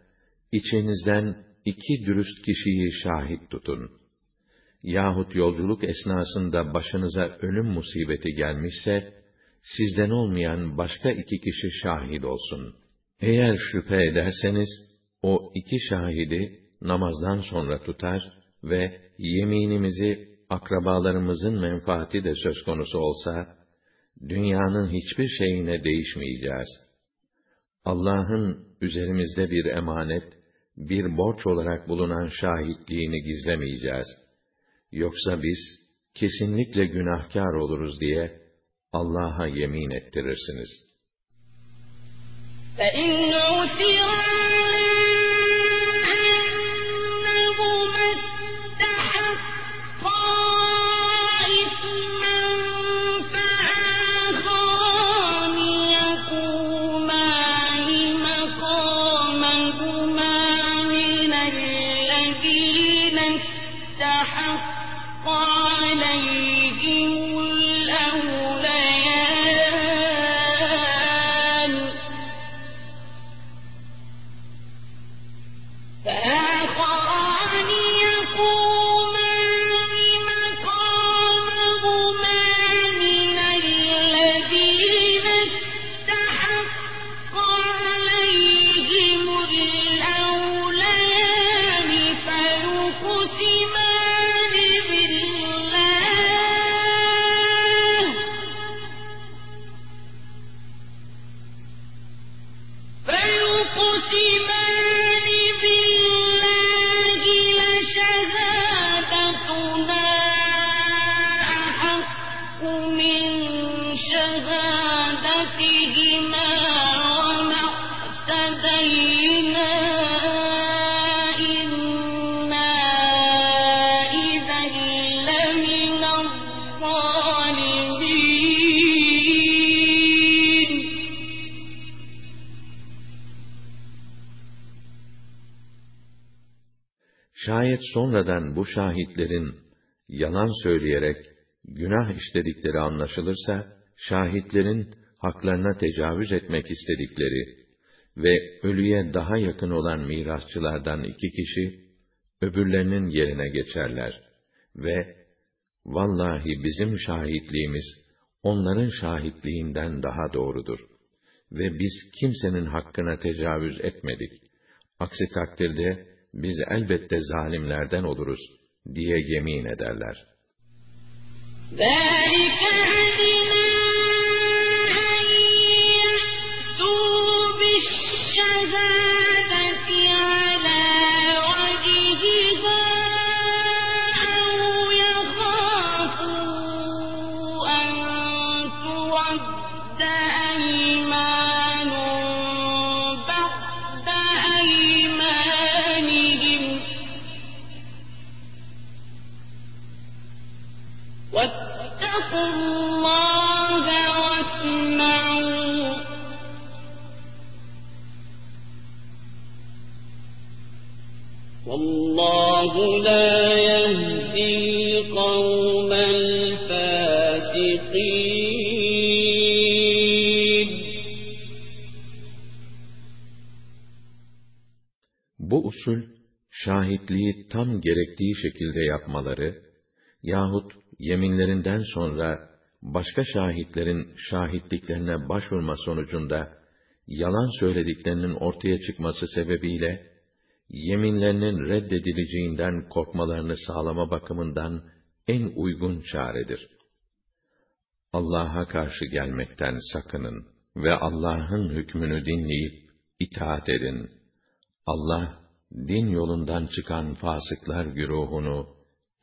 içinizden iki dürüst kişiyi şahit tutun. Yahut yolculuk esnasında başınıza ölüm musibeti gelmişse, sizden olmayan başka iki kişi şahit olsun. Eğer şüphe ederseniz, o iki şahidi namazdan sonra tutar ve yeminimizi akrabalarımızın menfaati de söz konusu olsa, dünyanın hiçbir şeyine değişmeyeceğiz. Allah'ın üzerimizde bir emanet, bir borç olarak bulunan şahitliğini gizlemeyeceğiz. Yoksa biz, kesinlikle günahkar oluruz diye, Allah'a yemin ettirirsiniz. فَإِنْ Şayet sonradan bu şahitlerin yalan söyleyerek günah işledikleri anlaşılırsa, şahitlerin haklarına tecavüz etmek istedikleri ve ölüye daha yakın olan mirasçılardan iki kişi, öbürlerinin yerine geçerler ve vallahi bizim şahitliğimiz onların şahitliğinden daha doğrudur ve biz kimsenin hakkına tecavüz etmedik. Aksi takdirde biz elbette zalimlerden oluruz diye yemin ederler. Bu usul, şahitliği tam gerektiği şekilde yapmaları yahut yeminlerinden sonra başka şahitlerin şahitliklerine başvurma sonucunda yalan söylediklerinin ortaya çıkması sebebiyle yeminlerinin reddedileceğinden korkmalarını sağlama bakımından en uygun çaredir. Allah'a karşı gelmekten sakının ve Allah'ın hükmünü dinleyip itaat edin. Allah din yolundan çıkan fasıklar güruhunu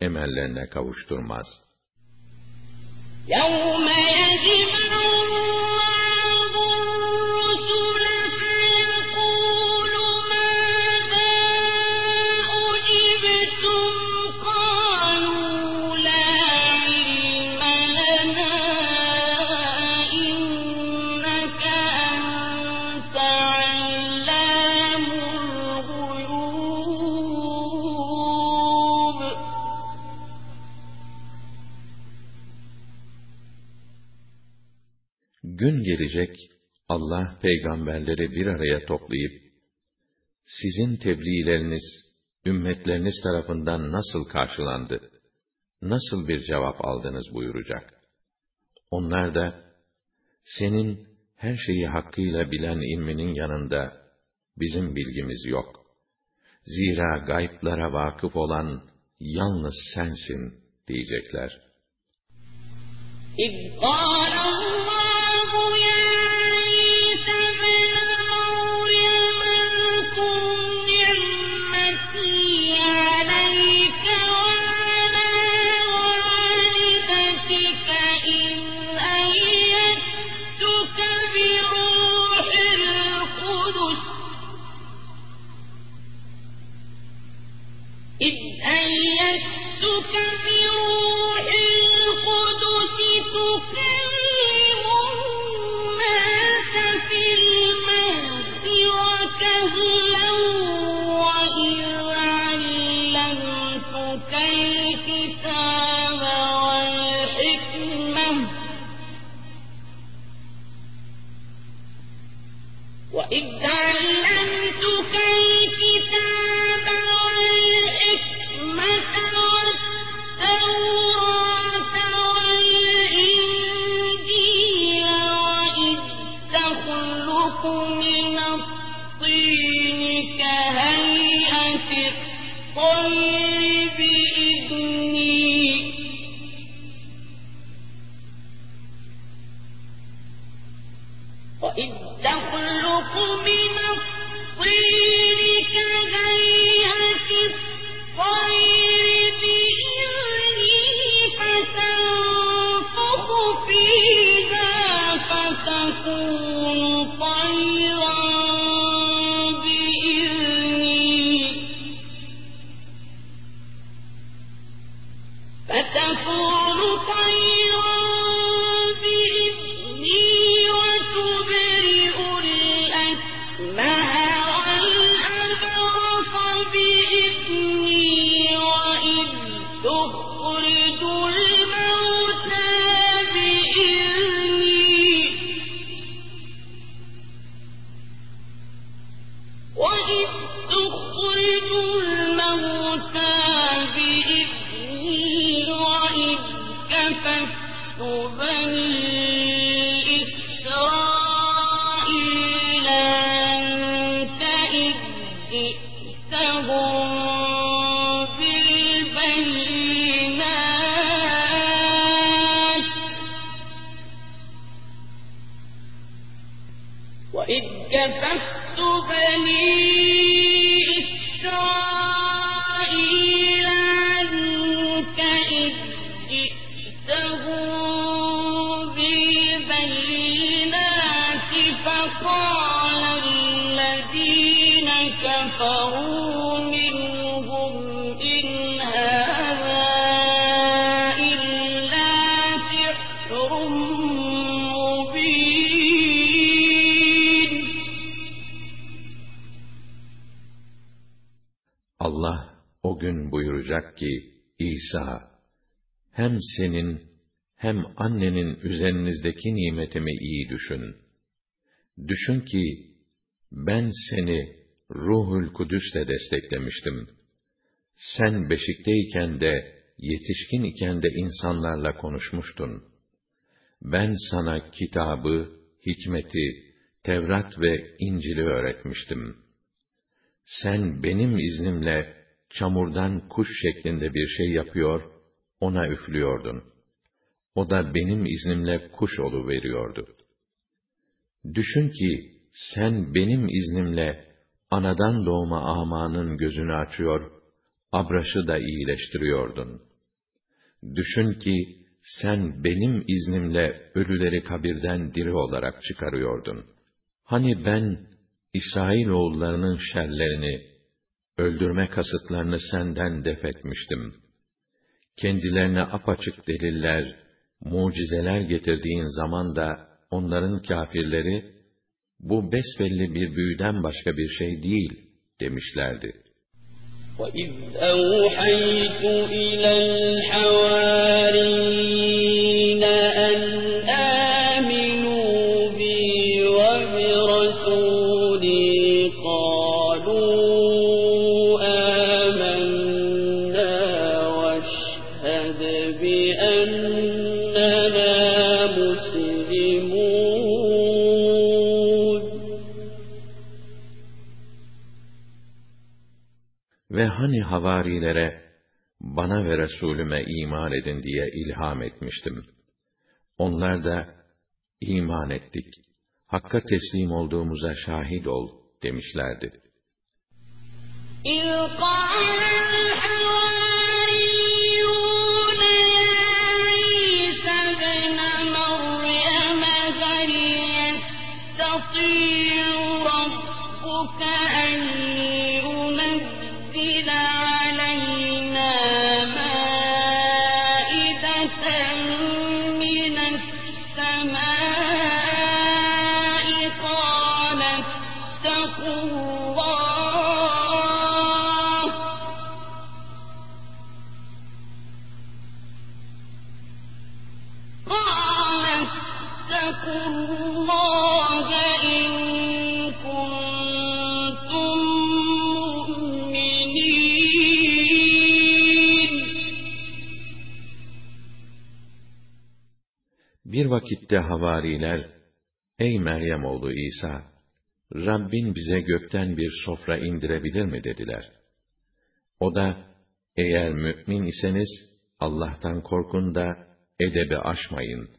emellerine kavuşturmaz. يَوْمَ يَجْمَعُ Gün gelecek, Allah peygamberleri bir araya toplayıp, sizin tebliğleriniz, ümmetleriniz tarafından nasıl karşılandı, nasıl bir cevap aldınız buyuracak. Onlar da, senin her şeyi hakkıyla bilen ilminin yanında bizim bilgimiz yok. Zira gayplara vakıf olan yalnız sensin diyecekler. إذ hem senin hem annenin üzerinizdeki nimetimi iyi düşün. Düşün ki, ben seni Ruhul Kudüs'le desteklemiştim. Sen beşikteyken de, yetişkin iken de insanlarla konuşmuştun. Ben sana kitabı, hikmeti, Tevrat ve İncil'i öğretmiştim. Sen benim iznimle çamurdan kuş şeklinde bir şey yapıyor, ona üflüyordun. O da benim iznimle kuş veriyordu. Düşün ki sen benim iznimle anadan doğma amanın gözünü açıyor, abraşı da iyileştiriyordun. Düşün ki sen benim iznimle ölüleri kabirden diri olarak çıkarıyordun. Hani ben İsrailoğullarının şerlerini, öldürme kasıtlarını senden def etmiştim Kendilerine apaçık deliller, mucizeler getirdiğin zaman da onların kâfirleri, bu besbelli bir büyüden başka bir şey değil demişlerdi. وَإِذْ أَوْحَيْتُ إِلَى الْحَوَارِيِّينَ أَنْ hani havarilere, bana ve Resulüme iman edin diye ilham etmiştim. Onlar da, iman ettik, Hakk'a teslim olduğumuza şahit ol demişlerdi. إذ Bir vakitte havariler, Ey Meryem oğlu İsa! Rabbin bize gökten bir sofra indirebilir mi dediler. O da, eğer mümin iseniz, Allah'tan korkun da edebi aşmayın,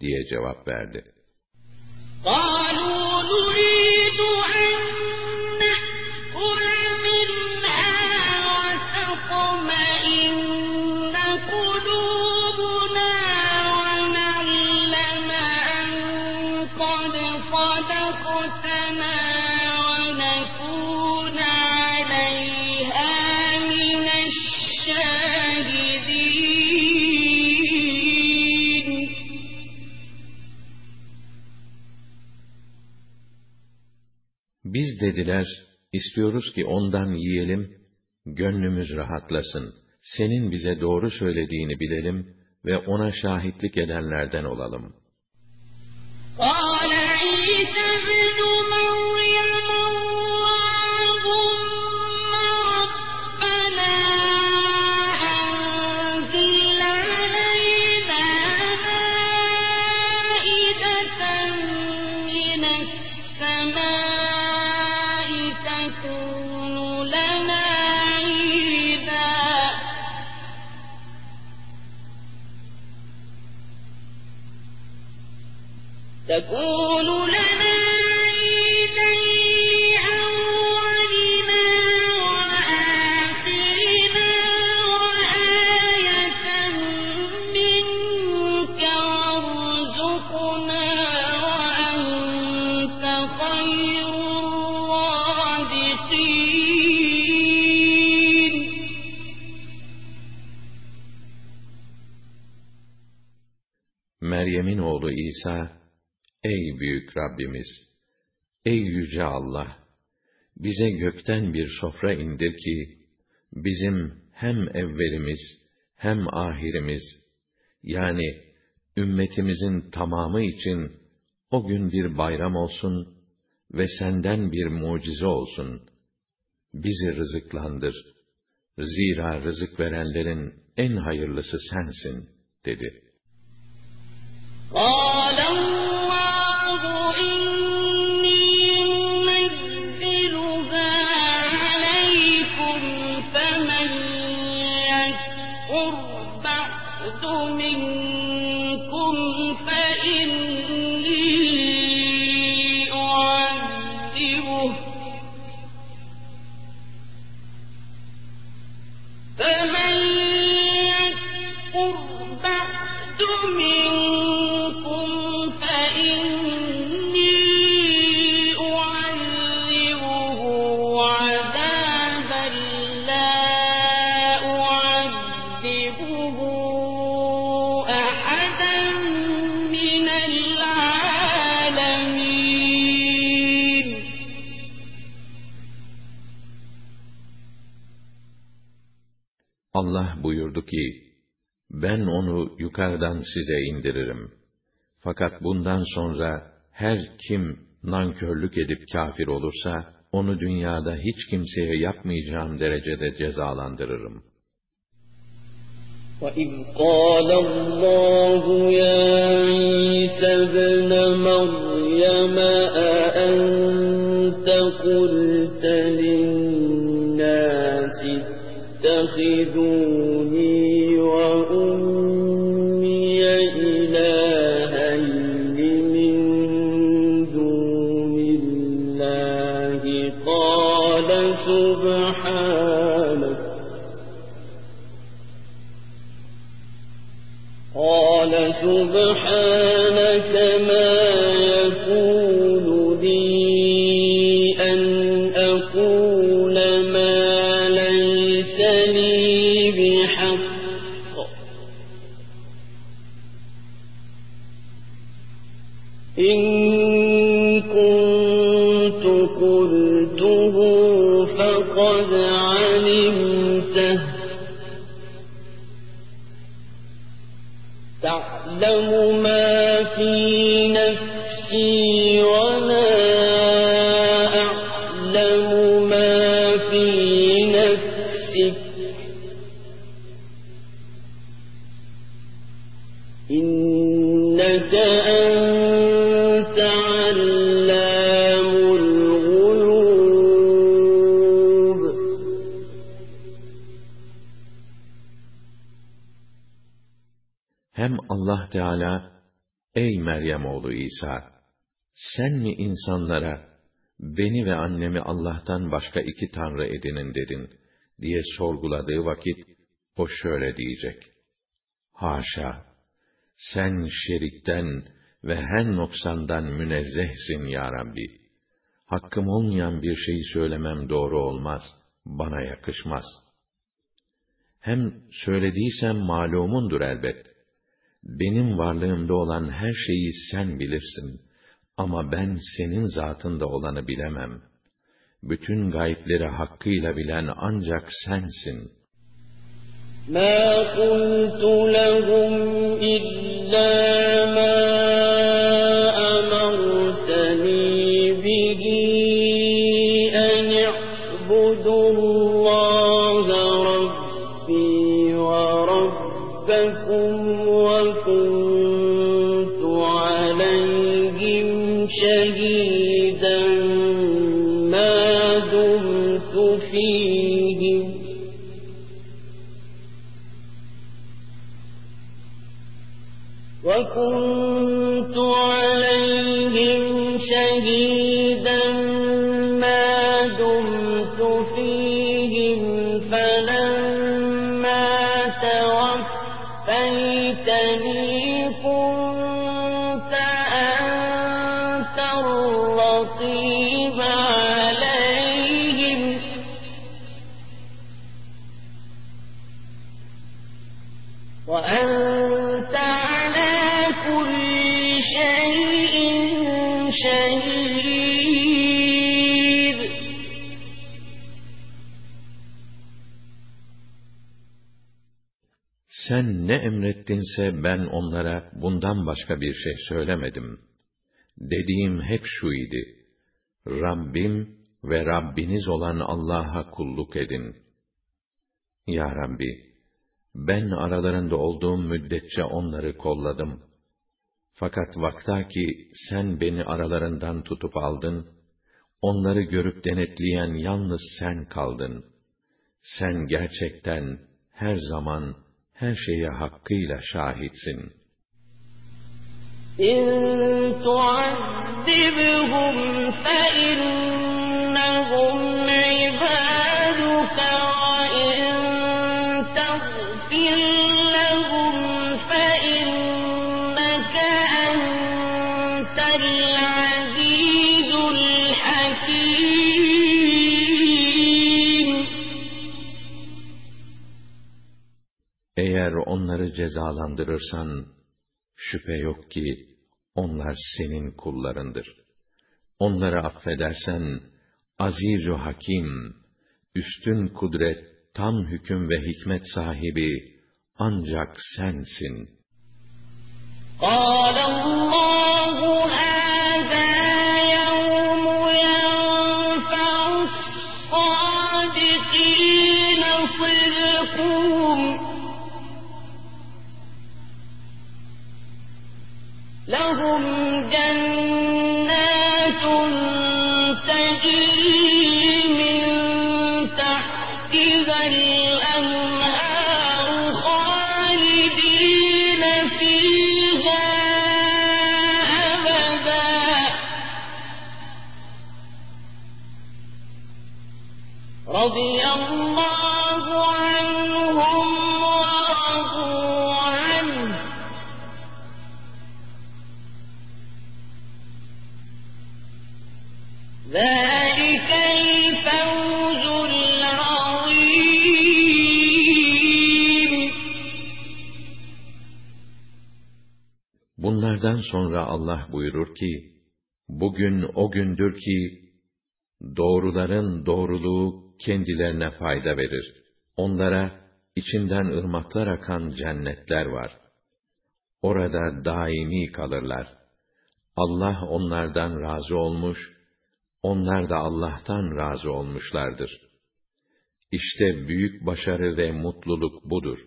diye cevap verdi. dediler, istiyoruz ki ondan yiyelim, gönlümüz rahatlasın, senin bize doğru söylediğini bilelim ve ona şahitlik edenlerden olalım. قال عيسى تكون oğlu İsa Ey büyük Rabbimiz! Ey yüce Allah! Bize gökten bir sofra indir ki, bizim hem evvelimiz, hem ahirimiz, yani ümmetimizin tamamı için o gün bir bayram olsun ve senden bir mucize olsun. Bizi rızıklandır. Zira rızık verenlerin en hayırlısı sensin, dedi. قَالَ buyurdu ki, ben onu yukarıdan size indiririm. Fakat bundan sonra her kim nankörlük edip kafir olursa, onu dünyada hiç kimseye yapmayacağım derecede cezalandırırım. وَإِذْ قَالَ اللَّهُ يَا عِيسَى ابْنَ مَرْيَمَ أَأَنْتَ قُلْتَ لِلنَّاسِ تتخذوني Hem Allah Teala, ey Meryem oğlu İsa, sen mi insanlara, beni ve annemi Allah'tan başka iki tanrı edinin dedin, diye sorguladığı vakit, o şöyle diyecek. Haşa! Sen şerikten ve her noksandan münezzehsin ya Rabbi. Hakkım olmayan bir şeyi söylemem doğru olmaz, bana yakışmaz. Hem söylediysem malumundur elbet Benim varlığımda olan her şeyi sen bilirsin. Ama ben senin zatında olanı bilemem. Bütün gayipleri hakkıyla bilen ancak sensin. ما قلت لهم إلا ما Sen ne emrettinse ben onlara bundan başka bir şey söylemedim. Dediğim hep şu idi. Rabbim ve Rabbiniz olan Allah'a kulluk edin. Ya Rabbi, ben aralarında olduğum müddetçe onları kolladım. Fakat vaktaki sen beni aralarından tutup aldın, onları görüp denetleyen yalnız sen kaldın. Sen gerçekten her zaman her şeye hakkıyla şahitsin. إن تعذبهم فإنهم عبادك onları cezalandırırsan, şüphe yok ki onlar senin kullarındır. Onları affedersen, aziz hakim, üstün kudret, tam hüküm ve hikmet sahibi ancak sensin. قال الله هذا يوم ينفع لهم جنات Bundan sonra Allah buyurur ki, Bugün o gündür ki, doğruların doğruluğu kendilerine fayda verir. Onlara içinden ırmaklar akan cennetler var. Orada daimi kalırlar. Allah onlardan razı olmuş, onlar da Allah'tan razı olmuşlardır. İşte büyük başarı ve mutluluk budur.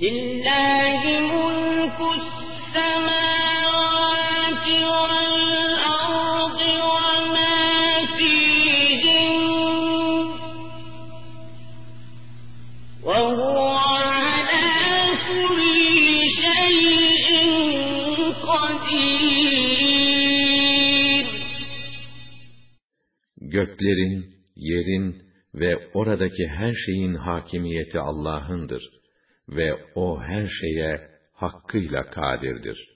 Lillahi mulkus Göklerin, yerin ve oradaki her şeyin hakimiyeti Allah'ındır ve o her şeye hakkıyla kadirdir.